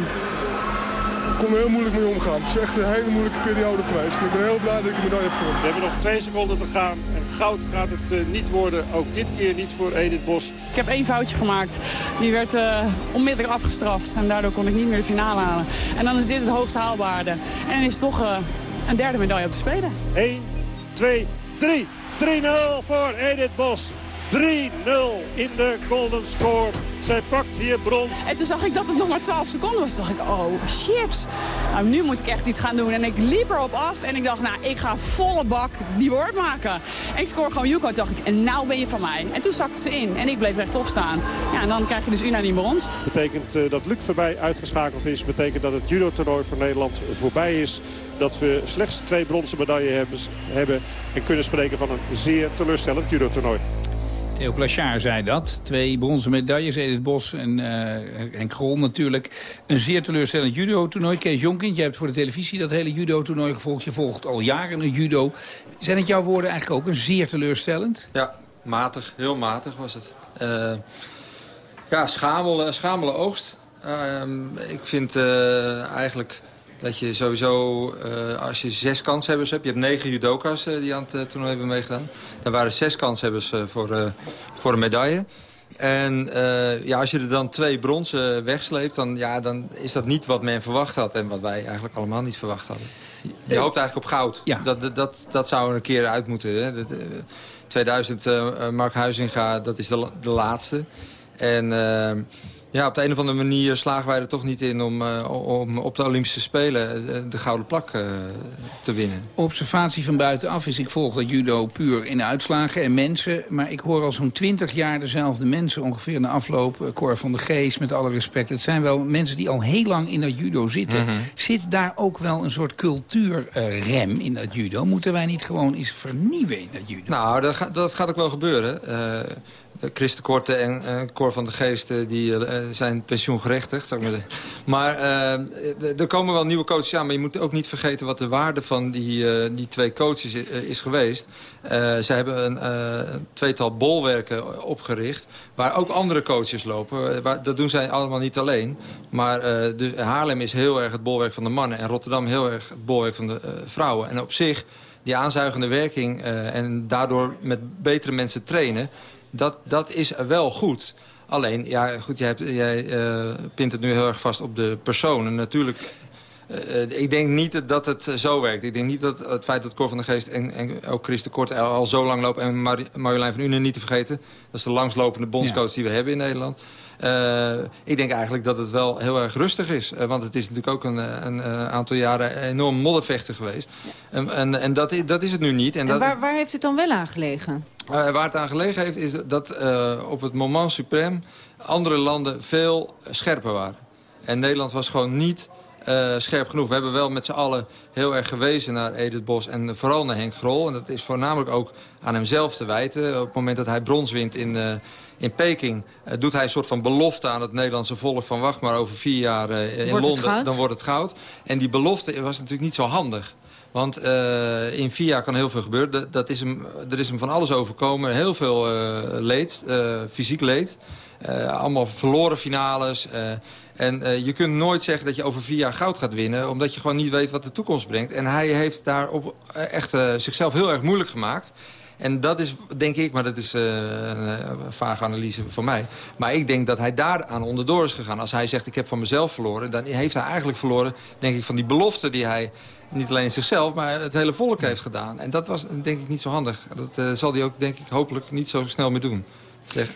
ik kon er heel moeilijk mee omgaan. Het is echt een hele moeilijke periode geweest en ik ben heel blij dat ik een medaille heb gewonnen. We hebben nog twee seconden te gaan en goud gaat het uh, niet worden. Ook dit keer niet voor Edith Bos. Ik heb één foutje gemaakt. Die werd onmiddellijk afgestraft en daardoor kon ik niet meer de finale halen. En dan is dit het hoogste haalbaarde. En dan is toch een derde medaille op te spelen. 1, 2, 3. 3-0 voor Edith Bos. 3-0 in de golden score. Zij pakt hier brons. En toen zag ik dat het nog maar 12 seconden was. Toen dacht ik, oh chips. Nou, nu moet ik echt iets gaan doen. En ik liep erop af en ik dacht, nou, ik ga volle bak die woord maken. En ik scoor gewoon Yuko. dacht ik, en nou ben je van mij. En toen zakte ze in en ik bleef rechtop staan. Ja, en dan krijg je dus unaniem brons. Betekent uh, dat Luc voorbij uitgeschakeld is. Betekent dat het judo-toernooi voor Nederland voorbij is. Dat we slechts twee bronzen medailles hebben. En kunnen spreken van een zeer teleurstellend judo-toernooi. Theo Plachard zei dat. Twee bronzen medailles, Edith Bos en uh, Henk Grol natuurlijk. Een zeer teleurstellend judo-toernooi. Kees Jonkind, je hebt voor de televisie dat hele judo-toernooi gevolgd. Je volgt al jaren een judo. Zijn het jouw woorden eigenlijk ook een zeer teleurstellend? Ja, matig. Heel matig was het. Uh, ja, schamele, schamele oogst. Ehm, ik vind uh, eigenlijk dat je sowieso, uh, als je zes kanshebbers hebt... je hebt negen judoka's uh, die aan het toernooi hebben meegedaan. Dan waren zes kanshebbers voor, voor een medaille. En ja, als je er dan twee bronzen wegsleept... Dan, ja, dan is dat niet wat men verwacht had. En wat wij eigenlijk allemaal niet verwacht hadden. Je hoopt eigenlijk op goud. Ja. Dat, dat, dat, zou er een keer uit moeten. Hè. 2000 Mark Huizinga, dat is de, de laatste. En ja, op de een of andere manier slagen wij er toch niet in om, uh, om op de Olympische Spelen eh, de gouden plak uh, te winnen. Observatie van buitenaf is, ik volg dat judo puur in de uitslagen en mensen. Maar ik hoor al zo'n twintig jaar dezelfde mensen ongeveer in de afloop. Cor van de Geest, met alle respect. Het zijn wel mensen die al heel lang in dat judo zitten. Mhm. Zit daar ook wel een soort cultuurrem in dat judo? Moeten wij niet gewoon iets vernieuwen in dat judo? Nou, dat, gaat, dat gaat ook wel gebeuren. Christen Korte en uh, Cor van de Geesten die uh, zijn pensioengerechtigd. Zeg maar, maar uh, er komen wel nieuwe coaches aan. Maar je moet ook niet vergeten wat de waarde van die, die twee coaches is geweest. ze hebben een tweetal bolwerken opgericht. Waar ook andere coaches lopen. Waar, dat doen zij allemaal niet alleen. Maar de, Haarlem is heel erg het bolwerk van de mannen. En Rotterdam heel erg het bolwerk van de vrouwen. En op zich die aanzuigende werking en daardoor met betere mensen trainen dat, dat is wel goed. Alleen, ja, goed, jij, hebt, jij uh, pint het nu heel erg vast op de personen. Natuurlijk, uh, ik denk niet dat het zo werkt. Ik denk niet dat het feit dat Cor van der Geest en, en ook Chris de Kort al, zo lang lopen... en Mar Marjolein van Unen niet te vergeten. Dat is de langslopende bondscoach die we hebben in Nederland. Uh, ik denk eigenlijk dat het wel heel erg rustig is. Uh, want het is natuurlijk ook een, een, aantal jaren enorm moddervechten geweest. En, en, en dat, dat, is het nu niet. En, en waar, waar heeft het dan wel aan gelegen? Uh, waar het aan gelegen heeft is dat uh, op het moment suprem andere landen veel scherper waren. En Nederland was gewoon niet uh, scherp genoeg. We hebben wel met z'n allen heel erg gewezen naar Edith Bos en vooral naar Henk Grol. En dat is voornamelijk ook aan hemzelf te wijten. Op het moment dat hij brons wint in, in Peking... doet hij een soort van belofte aan het Nederlandse volk van... wacht maar over vier jaar in Londen, dan wordt het goud. En die belofte was natuurlijk niet zo handig. Want uh, in vier jaar kan heel veel gebeuren. Dat is hem, er is hem van alles overkomen. Heel veel uh, leed, uh, fysiek leed. allemaal verloren finales. en je kunt nooit zeggen dat je over vier jaar goud gaat winnen... omdat je gewoon niet weet wat de toekomst brengt. En hij heeft daar op, echt zichzelf heel erg moeilijk gemaakt... En dat is, denk ik, maar dat is een vage analyse van mij... maar ik denk dat hij daaraan onderdoor is gegaan. Als hij zegt, ik heb van mezelf verloren... dan heeft hij eigenlijk verloren, denk ik, van die belofte die hij niet alleen zichzelf, maar het hele volk heeft gedaan. En dat was denk ik niet zo handig. Dat uh, zal hij ook denk ik hopelijk niet zo snel meer doen. Zeg.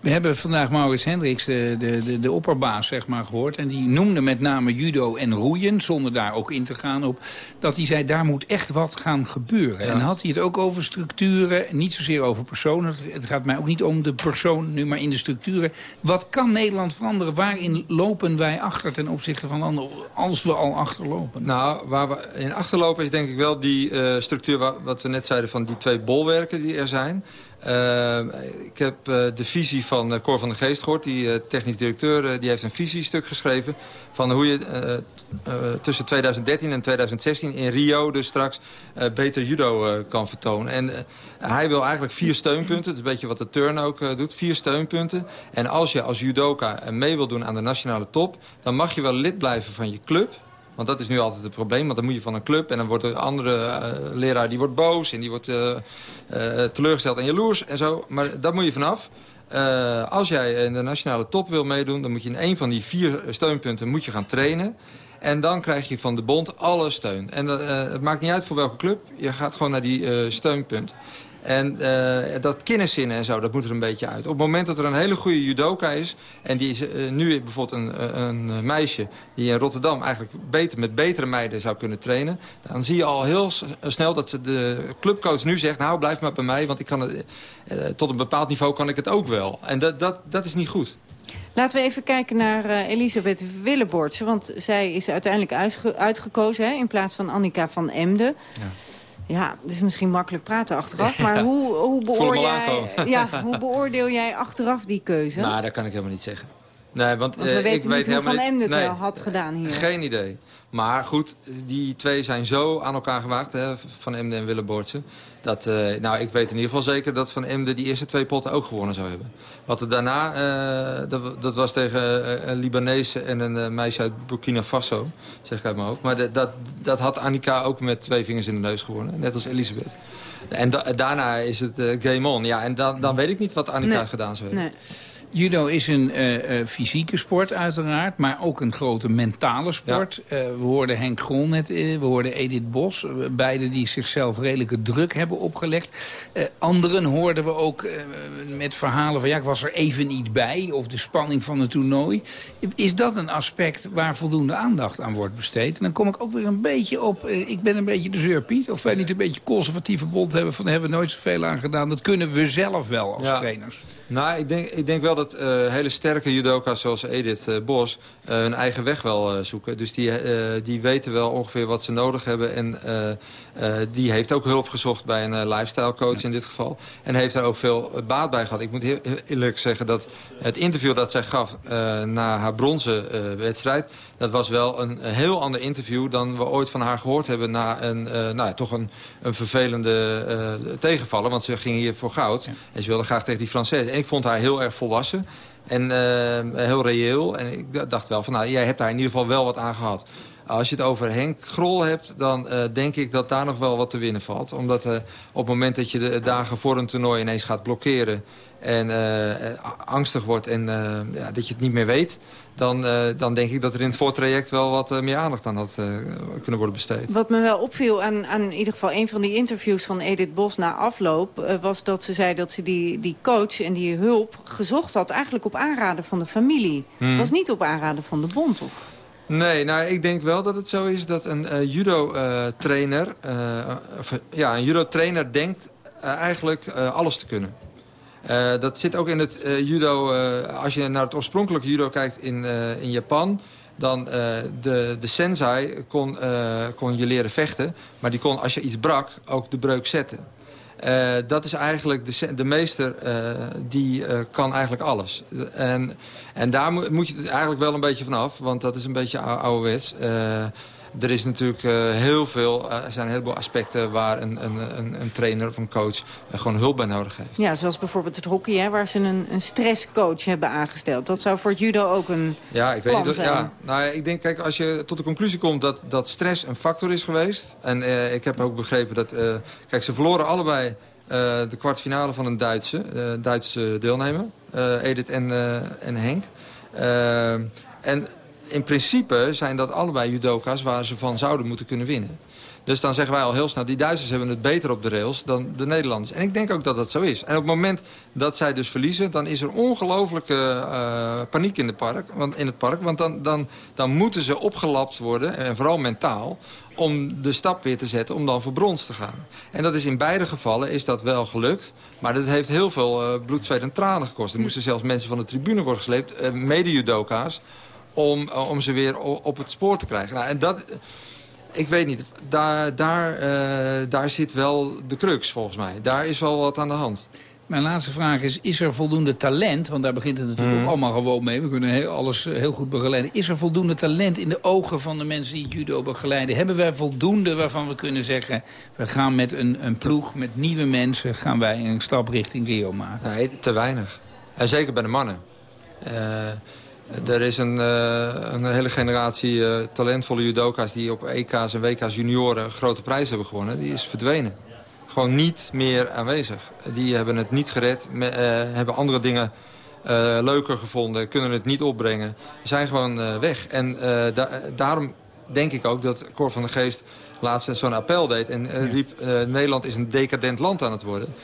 We hebben vandaag Maurits Hendricks, de, de, de, de opperbaas, zeg maar, gehoord. En die noemde met name judo en roeien, zonder daar ook in te gaan op... dat hij zei, daar moet echt wat gaan gebeuren. En had hij het ook over structuren, niet zozeer over personen. Het gaat mij ook niet om de persoon nu, maar in de structuren. Wat kan Nederland veranderen? Waarin lopen wij achter ten opzichte van anderen, als we al achterlopen? Nou, waar we in achterlopen is denk ik wel die uh, structuur... wat we net zeiden van die twee bolwerken die er zijn... Uh, ik heb uh, de visie van uh, Cor van der Geest gehoord. Die technisch directeur die heeft een visiestuk geschreven... van hoe je tussen 2013 en 2016 in Rio dus straks beter judo kan vertonen. En hij wil eigenlijk vier steunpunten. Dat is een beetje wat de turn ook doet. Vier steunpunten. En als je als judoka mee wil doen aan de nationale top... dan mag je wel lid blijven van je club... Want dat is nu altijd het probleem. Want dan moet je van een club en dan wordt een andere uh, leraar die wordt boos... en die wordt uh, uh, teleurgesteld en jaloers en zo. Maar daar moet je vanaf. als jij in de nationale top wil meedoen... dan moet je in een van die vier steunpunten moet je gaan trainen. En dan krijg je van de bond alle steun. En het maakt niet uit voor welke club. Je gaat gewoon naar die steunpunt. En uh, dat kenniszinnen en zo, dat moet er een beetje uit. Op het moment dat er een hele goede judoka is... en die is uh, nu bijvoorbeeld een, een, meisje die in Rotterdam eigenlijk beter, met betere meiden zou kunnen trainen... dan zie je al heel snel dat de clubcoach nu zegt... nou, blijf maar bij mij, want ik kan het, uh, tot een bepaald niveau kan ik het ook wel. En dat, dat, dat is niet goed. Laten we even kijken naar uh, Elisabeth Willeboortse. Want zij is uiteindelijk uitgekozen hè, in plaats van Annika van Emden. Ja. Ja, het is misschien makkelijk praten achteraf. Maar hoe, hoe, beoordeel jij, ja, hoe beoordeel jij achteraf die keuze? Nou, dat kan ik helemaal niet zeggen. Nee, want, Want we eh, weten ik weet niet hoe helemaal Van Emden het nee, wel had gedaan hier. Geen idee. Maar goed, die twee zijn zo aan elkaar gewaagd, hè, Van Emden en Willem Boortse. Dat, eh, nou, ik weet in ieder geval zeker dat Van Emden die eerste twee potten ook gewonnen zou hebben. Wat er daarna, eh, dat, dat was tegen eh, een Libanese en een meisje uit Burkina Faso, zeg ik uit mijn hoofd. Maar de- dat, dat had Annika ook met twee vingers in de neus gewonnen, net als Elisabeth. En da- daarna is het eh, game on. Ja, en dan, dan weet ik niet wat Annika Nee. gedaan zou hebben. Nee. Judo is een eh, eh, fysieke sport uiteraard, maar ook een grote mentale sport. Eh, we hoorden Henk Grol net, we hoorden Edith Bos. beide die zichzelf redelijke druk hebben opgelegd. Anderen hoorden we ook met verhalen van ja, ik was er even niet bij. Of de spanning van het toernooi. Is dat een aspect waar voldoende aandacht aan wordt besteed? En dan kom ik ook weer een beetje op, ik ben een beetje de zeurpiet. Of wij niet een beetje conservatieve bond hebben van daar hebben we nooit zoveel aan gedaan. Dat kunnen we zelf wel als Ja. trainers. Nou, ik denk, ik denk wel dat eh, hele sterke judoka's zoals Edith eh, Bos eh, hun eigen weg wel zoeken. Dus die, die weten wel ongeveer wat ze nodig hebben. En die heeft ook hulp gezocht bij een lifestyle coach in dit geval. En heeft daar ook veel baat bij gehad. Ik moet heel, eerlijk zeggen dat het interview dat zij gaf na haar bronzen wedstrijd... dat was wel een, een heel ander interview dan we ooit van haar gehoord hebben... na een, eh, nou, ja, toch een, een vervelende eh, tegenvaller. Want ze ging hier voor goud. En ze wilde graag tegen die Française. En ik vond haar heel erg volwassen. En eh, heel reëel. En ik dacht wel van, nou, jij hebt daar in ieder geval wel wat aan gehad. Als je het over Henk Grol hebt, dan denk ik dat daar nog wel wat te winnen valt. Omdat op het moment dat je de dagen voor een toernooi ineens gaat blokkeren... en angstig wordt en ja, dat je het niet meer weet... Dan, eh, dan denk ik dat er in het voortraject wel wat eh, meer aandacht aan had eh, kunnen worden besteed. Wat me wel opviel aan, aan in ieder geval een van die interviews van Edith Bos na afloop... was dat ze zei dat ze die, die coach en die hulp gezocht had... eigenlijk op aanraden van de familie. Hmm. Het was niet op aanraden van de bond, of? Nee, nou, ik denk wel dat het zo is dat een judo-trainer... of, ja, een judo-trainer denkt eigenlijk alles te kunnen. Eh, dat zit ook in het eh, judo... eh, als je naar het oorspronkelijke judo kijkt in, in Japan... dan de, de sensei kon, kon je leren vechten... maar die kon, als je iets brak, ook de breuk zetten. Dat is eigenlijk de, de meester, die kan eigenlijk alles. En, en daar moet, je het eigenlijk wel een beetje vanaf, want dat is een beetje ou- ouderwets. Er is natuurlijk eh, heel veel, eh, er zijn een heleboel aspecten waar een, een, een, trainer of een coach eh, gewoon hulp bij nodig heeft. Ja, zoals bijvoorbeeld het hockey, hè, waar ze een, een stresscoach hebben aangesteld. Dat zou voor judo ook een Ja, ik weet niet. Ja, nou, ja, ik denk, kijk, als je tot de conclusie komt dat, dat stress een factor is geweest. En eh, ik heb ook begrepen dat. eh, kijk, ze verloren allebei eh, de kwartfinale van een Duitse, eh, Duitse deelnemer. eh, Edith en, eh, en Henk. Eh, en in principe zijn dat allebei judoka's waar ze van zouden moeten kunnen winnen. Dus dan zeggen wij al heel snel, die Duitsers hebben het beter op de rails dan de Nederlanders. En ik denk ook dat dat zo is. En op het moment dat zij dus verliezen, dan is er ongelooflijke eh, paniek in, de park, want, in het park. Want dan, dan, dan moeten ze opgelapt worden, en vooral mentaal, om de stap weer te zetten om dan voor brons te gaan. En dat is in beide gevallen is dat wel gelukt. Maar dat heeft heel veel eh, bloed, zweet en tranen gekost. Er moesten zelfs mensen van de tribune worden gesleept, eh, mede-judoka's, om, eh, om ze weer op het spoor te krijgen. Nou, en dat... Ik weet niet, daar, daar, eh, daar zit wel de crux volgens mij. Daar is wel wat aan de hand. Mijn laatste vraag is, is er voldoende talent? Want daar begint het natuurlijk Mhm. ook allemaal gewoon mee. We kunnen heel, alles eh, heel goed begeleiden. Is er voldoende talent in de ogen van de mensen die judo begeleiden? Hebben wij voldoende waarvan we kunnen zeggen... we gaan met een, een ploeg, met nieuwe mensen... gaan wij een stap richting Rio maken? Nee, te weinig. En zeker bij de mannen. Eh, er is een, eh, een hele generatie eh, talentvolle judoka's... die op EK's en WK's junioren een grote prijs hebben gewonnen. Die is verdwenen. Gewoon niet meer aanwezig. Die hebben het niet gered. me- eh, hebben andere dingen leuker gevonden. Kunnen het niet opbrengen. Zijn gewoon weg. En da- daarom denk ik ook dat Cor van der Geest laatst zo'n appel deed... en riep, Nederland is een decadent land aan het worden.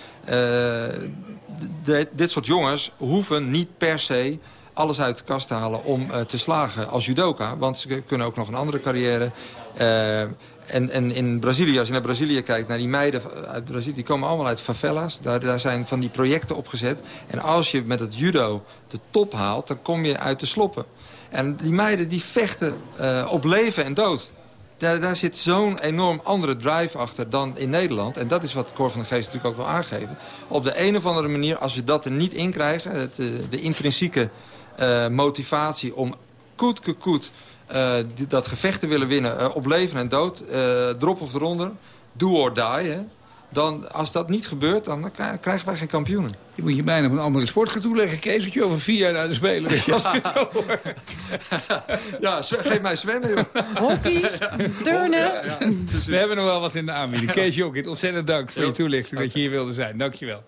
De- dit soort jongens hoeven niet per se alles uit de kast te halen om eh, te slagen als judoka. Want ze kunnen ook nog een andere carrière. Eh, en, en in Brazilië, als je naar Brazilië kijkt, naar die meiden uit Brazilië... die komen allemaal uit favelas. Daar, daar zijn van die projecten opgezet. En als je met het judo de top haalt, dan kom je uit de sloppen. En die meiden die vechten eh, op leven en dood. Daar, daar zit zo'n enorm andere drive achter dan in Nederland. En dat is wat Cor van de Geest natuurlijk ook wil aangeven. Op de een of andere manier, als we dat er niet in krijgen... Het, de intrinsieke motivatie om koet, koet, koet dat gevecht te willen winnen op leven en dood. drop of eronder, do or die. Hè? dan, als dat niet gebeurt, dan krijgen wij geen kampioenen. Je moet je bijna op een andere sport gaan toeleggen, Kees. Dat je over vier jaar naar de Spelen ja. als ik zo hoor. ja, geef mij zwemmen, joh. Hockey, turnen. Ja, ja, We hebben nog wel wat in de aanbieding. Kees Jokit, ontzettend dank voor je toelichting dat je hier wilde zijn. Dank je wel.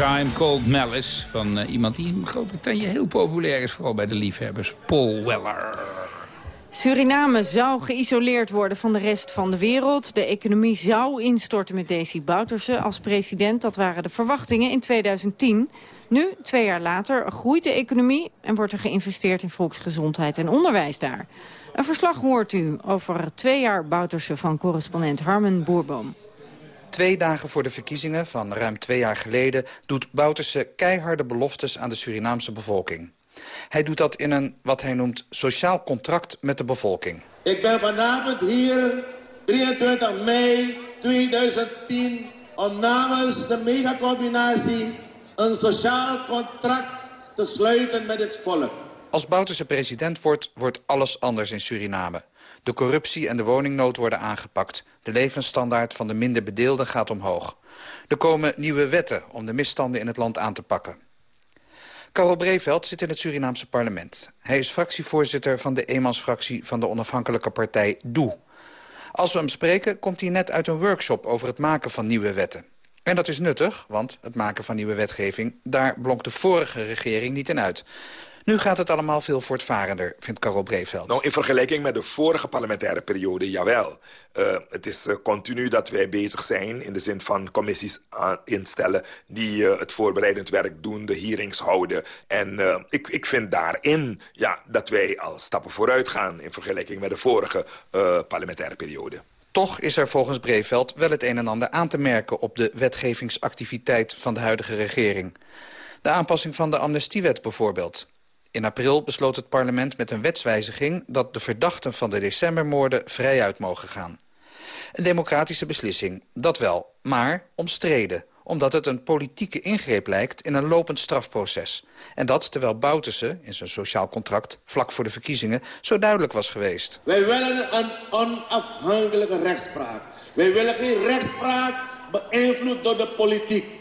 Time Cold Malice van uh, iemand die in Groot-Brittannië heel populair is. Vooral bij de liefhebbers, Paul Weller. Suriname zou geïsoleerd worden van de rest van de wereld. De economie zou instorten met Desi Bouterse als president. Dat waren de verwachtingen in 2010. Nu, twee jaar later, groeit de economie... en wordt er geïnvesteerd in volksgezondheid en onderwijs daar. Een verslag hoort u over twee jaar Bouterse van correspondent Harmen Boerboom. Twee dagen voor de verkiezingen van ruim twee jaar geleden... doet Bouterse keiharde beloftes aan de Surinaamse bevolking. Hij doet dat in een, wat hij noemt, sociaal contract met de bevolking. Ik ben vanavond hier, 23 mei 2010... om namens de megacombinatie een sociaal contract te sluiten met het volk. Als Bouterse president wordt, wordt alles anders in Suriname. De corruptie en de woningnood worden aangepakt. De levensstandaard van de minder bedeelden gaat omhoog. Er komen nieuwe wetten om de misstanden in het land aan te pakken. Karel Breveld zit in het Surinaamse parlement. Hij is fractievoorzitter van de eenmansfractie van de onafhankelijke partij DOE. Als we hem spreken, komt hij net uit een workshop over het maken van nieuwe wetten. En dat is nuttig, want het maken van nieuwe wetgeving... daar blonk de vorige regering niet in uit. Nu gaat het allemaal veel voortvarender, vindt Karel Breveld. Nou, in vergelijking met de vorige parlementaire periode, jawel. Uh, het is uh, continu dat wij bezig zijn... in de zin van commissies instellen... die uh, het voorbereidend werk doen, de hearings houden. En ik, ik vind daarin ja, dat wij al stappen vooruit gaan... in vergelijking met de vorige parlementaire periode. Toch is er volgens Breveld wel het een en ander aan te merken... op de wetgevingsactiviteit van de huidige regering. De aanpassing van de amnestiewet bijvoorbeeld. In april besloot het parlement met een wetswijziging... dat de verdachten van de decembermoorden vrijuit mogen gaan. Een democratische beslissing, dat wel, maar omstreden omdat het een politieke ingreep lijkt in een lopend strafproces. En dat terwijl Bouterse in zijn sociaal contract vlak voor de verkiezingen zo duidelijk was geweest. Wij willen een onafhankelijke rechtspraak. Wij willen geen rechtspraak beïnvloed door de politiek.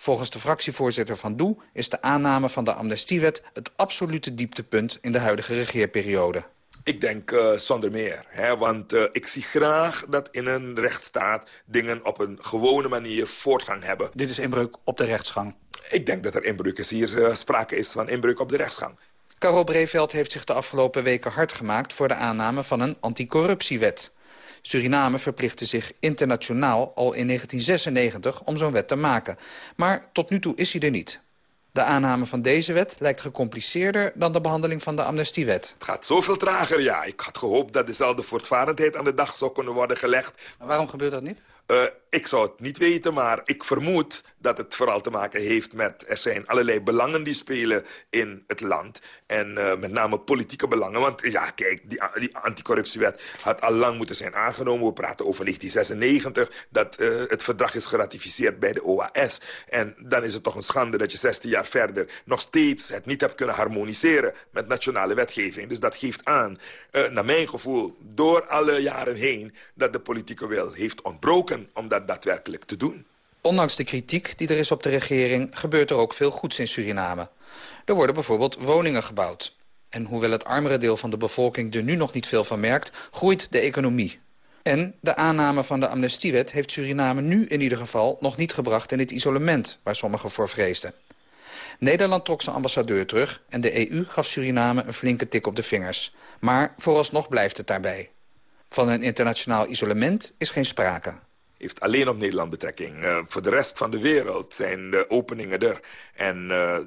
Volgens de fractievoorzitter Van Doe is de aanname van de amnestiewet het absolute dieptepunt in de huidige regeerperiode. Ik denk uh, zonder meer. Hè, want uh, ik zie graag dat in een rechtsstaat dingen op een gewone manier voortgang hebben. Dit is inbreuk op de rechtsgang. Ik denk dat er inbreuk is. Hier uh, sprake is van inbreuk op de rechtsgang. Karel Breveld heeft zich de afgelopen weken hard gemaakt... voor de aanname van een anticorruptiewet. Suriname verplichtte zich internationaal al in 1996 om zo'n wet te maken. Maar tot nu toe is hij er niet. De aanname van deze wet lijkt gecompliceerder dan de behandeling van de amnestiewet. Het gaat zoveel trager, ja. Ik had gehoopt dat dezelfde voortvarendheid aan de dag zou kunnen worden gelegd. Maar waarom gebeurt dat niet? Uh, ik zou het niet weten, maar ik vermoed dat het vooral te maken heeft met... er zijn allerlei belangen die spelen in het land. En uh, met name politieke belangen. Want ja, kijk, die, anticorruptiewet had al lang moeten zijn aangenomen. We praten over 1996, dat uh, het verdrag is geratificeerd bij de OAS. En dan is het toch een schande dat je 16 jaar verder... nog steeds het niet hebt kunnen harmoniseren met nationale wetgeving. Dus dat geeft aan, naar mijn gevoel, door alle jaren heen... dat de politieke wil heeft ontbroken om dat daadwerkelijk te doen. Ondanks de kritiek die er is op de regering... gebeurt er ook veel goeds in Suriname. Er worden bijvoorbeeld woningen gebouwd. En hoewel het armere deel van de bevolking er nu nog niet veel van merkt... groeit de economie. En de aanname van de amnestiewet heeft Suriname nu in ieder geval... nog niet gebracht in het isolement waar sommigen voor vreesden. Nederland trok zijn ambassadeur terug... en de EU gaf Suriname een flinke tik op de vingers. Maar vooralsnog blijft het daarbij. Van een internationaal isolement is geen sprake heeft alleen op Nederland betrekking. Uh, voor de rest van de wereld zijn de openingen er. En uh,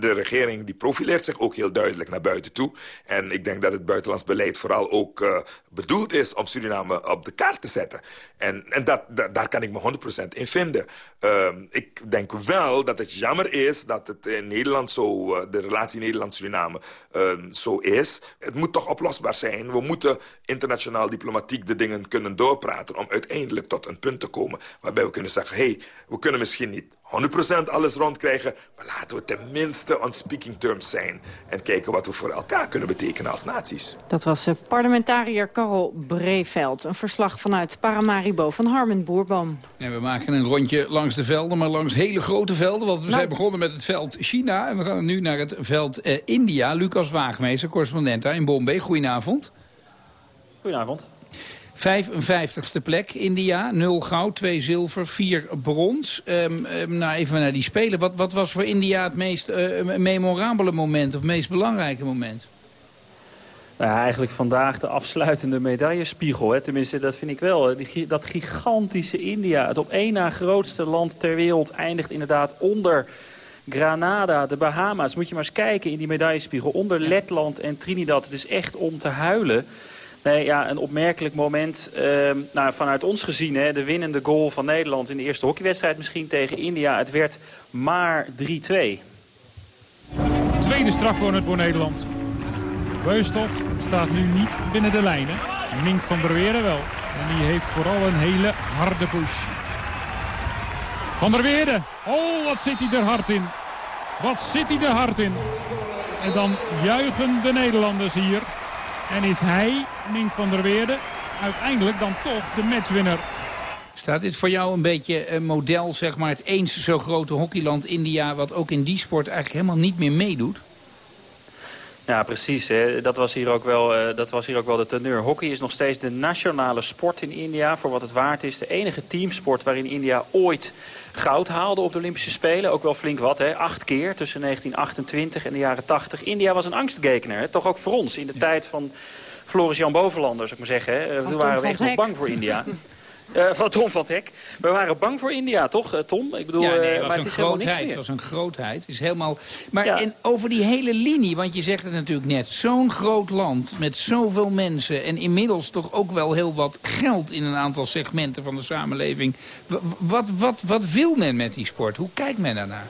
de regering die profileert zich ook heel duidelijk naar buiten toe. En ik denk dat het buitenlands beleid vooral ook uh, bedoeld is... om Suriname op de kaart te zetten. En, en dat, dat daar kan ik me 100% in vinden. ik denk wel dat het jammer is dat het in Nederland zo... de relatie Nederland-Suriname zo is. Het moet toch oplosbaar zijn. We moeten internationaal diplomatiek de dingen kunnen doorpraten... om uiteindelijk tot een punt te komen waarbij we kunnen zeggen... hé, hey, we kunnen misschien niet 100% alles rondkrijgen... maar laten we tenminste on speaking terms zijn... en kijken wat we voor elkaar kunnen betekenen als naties. Dat was parlementariër Karel Breveld. Een verslag vanuit Paramaribo van Harmen Boerboom. En we maken een rondje langs de velden, maar langs hele grote velden. Want we nou. zijn begonnen met het veld China... en we gaan nu naar het veld uh, India. Lucas Waagmeester, correspondent daar in Bombay. Goedenavond. Goedenavond. 55ste plek, India. 0 goud, 2 zilver, 4 brons. Um, um, nou, even naar die Spelen. Wat, wat was voor India het meest uh, memorabele moment... of meest belangrijke moment? Nou ja, eigenlijk vandaag de afsluitende medaillespiegel. Hè. Tenminste, dat vind ik wel. Die, dat gigantische India, het op één na grootste land ter wereld... eindigt inderdaad onder Granada, de Bahama's. Moet je maar eens kijken in die medaillespiegel. Onder Letland en Trinidad. Het is echt om te huilen. Nee, ja, een opmerkelijk moment. Uh, nou, vanuit ons gezien, hè, de winnende goal van Nederland in de eerste hockeywedstrijd misschien tegen India. Het werd maar 3-2. Tweede strafcorner voor Nederland. Beusthof staat nu niet binnen de lijnen. Mink van der Weerde wel. En die heeft vooral een hele harde push. Van der Weerde. Oh, wat zit hij er hard in. Wat zit hij er hard in. En dan juichen de Nederlanders hier. En is hij, Mink van der Weerde, uiteindelijk dan toch de matchwinner. Staat dit voor jou een beetje een model, zeg maar, het eens zo grote hockeyland India... wat ook in die sport eigenlijk helemaal niet meer meedoet? Ja, precies. Hè. Dat, was hier ook wel, uh, dat was hier ook wel de teneur. Hockey is nog steeds de nationale sport in India. Voor wat het waard is. De enige teamsport waarin India ooit goud haalde op de Olympische Spelen. Ook wel flink wat, hè. Acht keer tussen 1928 en de jaren 80. India was een angstgekener, hè. Toch ook voor ons. In de tijd van Floris Jan Bovenlander, zou ik maar zeggen. Hè. Toen waren we echt wel bang voor India. Uh, van Tom van Hek. We waren bang voor India, toch, uh, Tom? Ik bedoel, ja, nee, het was een grootheid. Het was een grootheid. Is helemaal... Maar en over die hele linie, want je zegt het natuurlijk net. Zo'n groot land met zoveel mensen... en inmiddels toch ook wel heel wat geld in een aantal segmenten van de samenleving. Wat, wat, wat wil men met die sport? Hoe kijkt men daarnaar?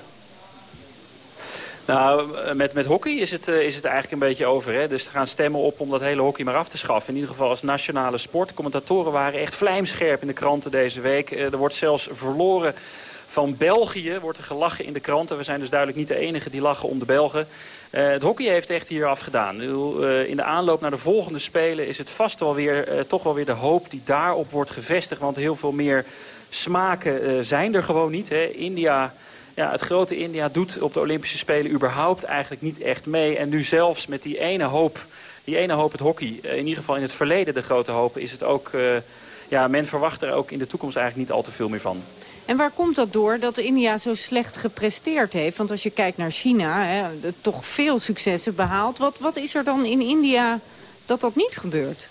Nou, met, met hockey is het, uh, is het eigenlijk een beetje over. Hè? Dus er gaan stemmen op om dat hele hockey maar af te schaffen. In ieder geval als nationale sport. Commentatoren waren echt vlijmscherp in de kranten deze week. Uh, er wordt zelfs verloren van België. Wordt er gelachen in de kranten. We zijn dus duidelijk niet de enige die lachen om de Belgen. Uh, het hockey heeft echt hier afgedaan. in de aanloop naar de volgende Spelen is het vast wel weer, toch wel weer de hoop die daarop wordt gevestigd. Want heel veel meer smaken zijn er gewoon niet. Hè? India ja, het grote India doet op de Olympische Spelen überhaupt eigenlijk niet echt mee. En nu zelfs met die ene hoop, die ene hoop het hockey, eh, in ieder geval in het verleden de grote hoop, is het ook, uh, ja, men verwacht er ook in de toekomst eigenlijk niet al te veel meer van. En waar komt dat door dat India zo slecht gepresteerd heeft? Want als je kijkt naar China, hè, toch veel successen behaald. Wat, wat is er dan in India dat dat niet gebeurt?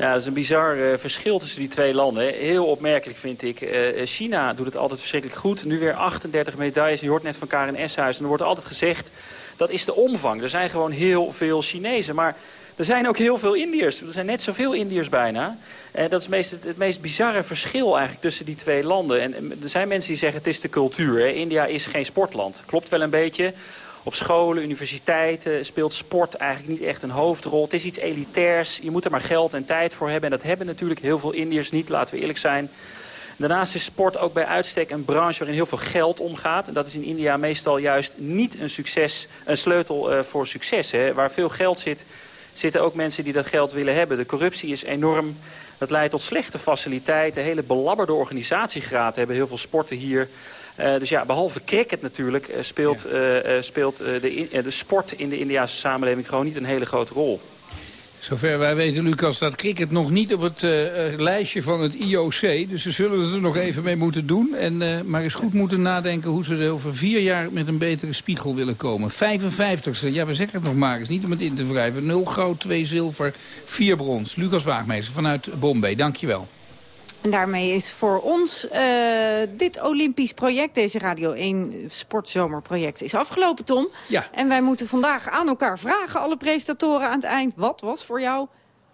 Ja, dat is een bizar uh, verschil tussen die twee landen. Heel opmerkelijk vind ik. Uh, China doet het altijd verschrikkelijk goed. Nu weer 38 medailles. Je hoort net van Karen Eshuis. En er wordt altijd gezegd, dat is de omvang. Er zijn gewoon heel veel Chinezen. Maar er zijn ook heel veel Indiërs. Er zijn net zoveel Indiërs bijna. En dat is het meest, het, meest bizarre verschil eigenlijk tussen die twee landen. En er zijn mensen die zeggen, het is de cultuur. Hè. India is geen sportland. Klopt wel een beetje. Op scholen, universiteiten speelt sport eigenlijk niet echt een hoofdrol. Het is iets elitairs. Je moet er maar geld en tijd voor hebben. En dat hebben natuurlijk heel veel Indiërs niet, laten we eerlijk zijn. Daarnaast is sport ook bij uitstek een branche waarin heel veel geld omgaat. En dat is in India meestal juist niet een, succes, een sleutel uh, voor succes. Hè. Waar veel geld zit, zitten ook mensen die dat geld willen hebben. De corruptie is enorm. Dat leidt tot slechte faciliteiten. Hele belabberde organisatiegraad hebben heel veel sporten hier. Uh, dus ja, behalve cricket natuurlijk uh, speelt, uh, speelt de, de sport in de Indiase samenleving gewoon niet een hele grote rol. Zover wij weten, Lucas, staat cricket nog niet op het lijstje van het IOC. Dus ze zullen het er nog even mee moeten doen. En, maar eens goed moeten nadenken hoe ze er over vier jaar met een betere spiegel willen komen. 55ste, ja we zeggen het nog maar eens, niet om het in te wrijven. 0 goud, 2 zilver, 4 brons. Lucas Waagmeester vanuit Bombay, dankjewel. En daarmee is voor ons uh, dit Olympisch project, deze Radio 1 Sportzomerproject, is afgelopen, Tom. Ja. En wij moeten vandaag aan elkaar vragen, alle presentatoren aan het eind. Wat was voor jou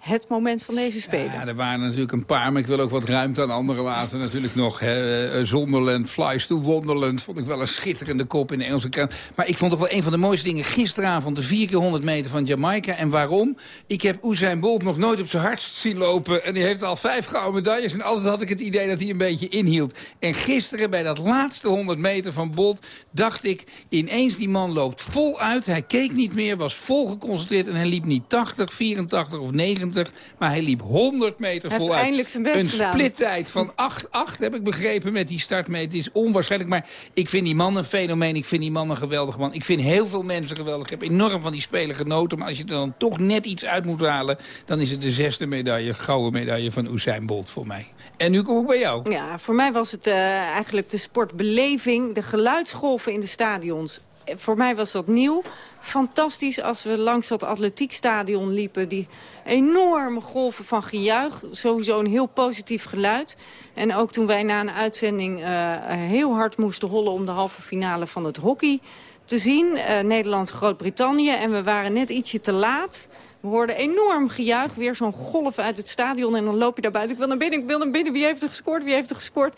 het moment van deze Spelen. Ja, er waren natuurlijk een paar, maar ik wil ook wat ruimte aan anderen laten. Natuurlijk nog hè, uh, Zonderland, Flies to Wonderland. Vond ik wel een schitterende kop in de Engelse krant. Maar ik vond toch wel een van de mooiste dingen gisteravond... de 4 keer 100 meter van Jamaica. En waarom? Ik heb Usain Bolt nog nooit op zijn hardst zien lopen. En die heeft al vijf gouden medailles. En altijd had ik het idee dat hij een beetje inhield. En gisteren bij dat laatste 100 meter van Bolt... dacht ik, ineens die man loopt vol uit. Hij keek niet meer, was vol geconcentreerd. En hij liep niet 80, 84 of 90 maar hij liep 100 meter hij voluit. eindelijk zijn best Een splittijd van 8, 8 heb ik begrepen met die startmeter. Het is onwaarschijnlijk, maar ik vind die man een fenomeen. Ik vind die man een geweldig man. Ik vind heel veel mensen geweldig. Ik heb enorm van die spelen genoten. Maar als je er dan toch net iets uit moet halen... dan is het de zesde medaille, gouden medaille van Usain Bolt voor mij. En nu kom ik bij jou. Ja, voor mij was het uh, eigenlijk de sportbeleving. De geluidsgolven in de stadions voor mij was dat nieuw. Fantastisch als we langs dat atletiekstadion liepen. Die enorme golven van gejuich. Sowieso een heel positief geluid. En ook toen wij na een uitzending uh, heel hard moesten hollen... om de halve finale van het hockey te zien. Uh, Nederland-Groot-Brittannië. En we waren net ietsje te laat... We hoorden enorm gejuich, weer zo'n golf uit het stadion. En dan loop je daar buiten. Ik wil naar binnen, ik wil naar binnen. Wie heeft er gescoord, wie heeft er gescoord?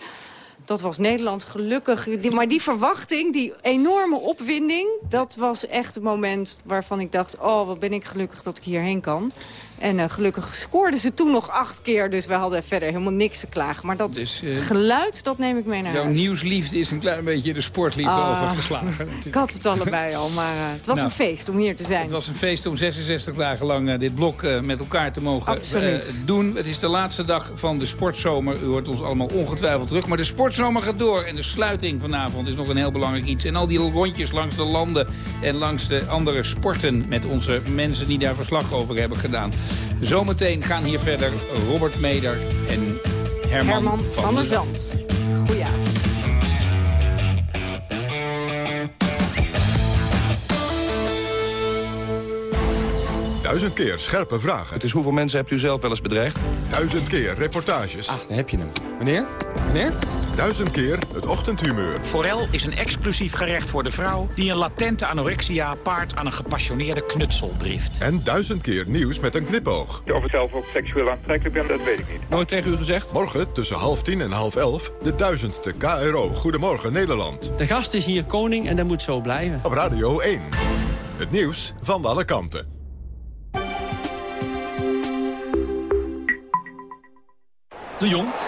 Dat was Nederland gelukkig. Maar die verwachting, die enorme opwinding... dat was echt het moment waarvan ik dacht... oh, wat ben ik gelukkig dat ik hierheen kan. En uh, gelukkig scoorden ze toen nog acht keer. Dus we hadden verder helemaal niks te klagen. Maar dat dus, uh, geluid, dat neem ik mee naar jouw huis. Jouw nieuwsliefde is een klein beetje de sportliefde ah, overgeslagen. Natuurlijk. Ik had het allebei al, maar uh, het was nou, een feest om hier te zijn. Het was een feest om 66 dagen lang dit blok met elkaar te mogen doen. Het is de laatste dag van de sportzomer. U hoort ons allemaal ongetwijfeld terug. Maar de sportzomer gaat door. En de sluiting vanavond is nog een heel belangrijk iets. En al die rondjes langs de landen en langs de andere sporten... met onze mensen die daar verslag over hebben gedaan. Zometeen gaan hier verder Robert Meder en Herman, Herman van, van der Zand. Goedenavond. Duizend keer scherpe vragen. Het is hoeveel mensen hebt u zelf wel eens bedreigd? Duizend keer reportages. Ah, daar heb je hem. Meneer? Meneer? Duizend keer het ochtendhumeur. Forel is een exclusief gerecht voor de vrouw... die een latente anorexia paart aan een gepassioneerde knutseldrift. En duizend keer nieuws met een knipoog. Of ik zelf ook seksueel aantrekkelijk ben, dat weet ik niet. Nooit tegen u gezegd? Morgen tussen half tien en half elf... de duizendste KRO Goedemorgen Nederland. De gast is hier koning en dat moet zo blijven. Op Radio 1. Het nieuws van alle kanten. De Jong.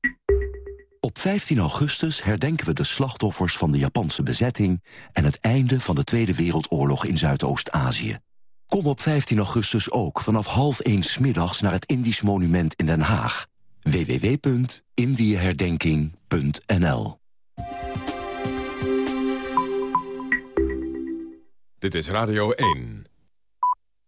Op 15 augustus herdenken we de slachtoffers van de Japanse bezetting... en het einde van de Tweede Wereldoorlog in Zuidoost-Azië. Kom op 15 augustus ook vanaf half 1 middags naar het Indisch Monument in Den Haag. www.indieherdenking.nl Dit is Radio 1.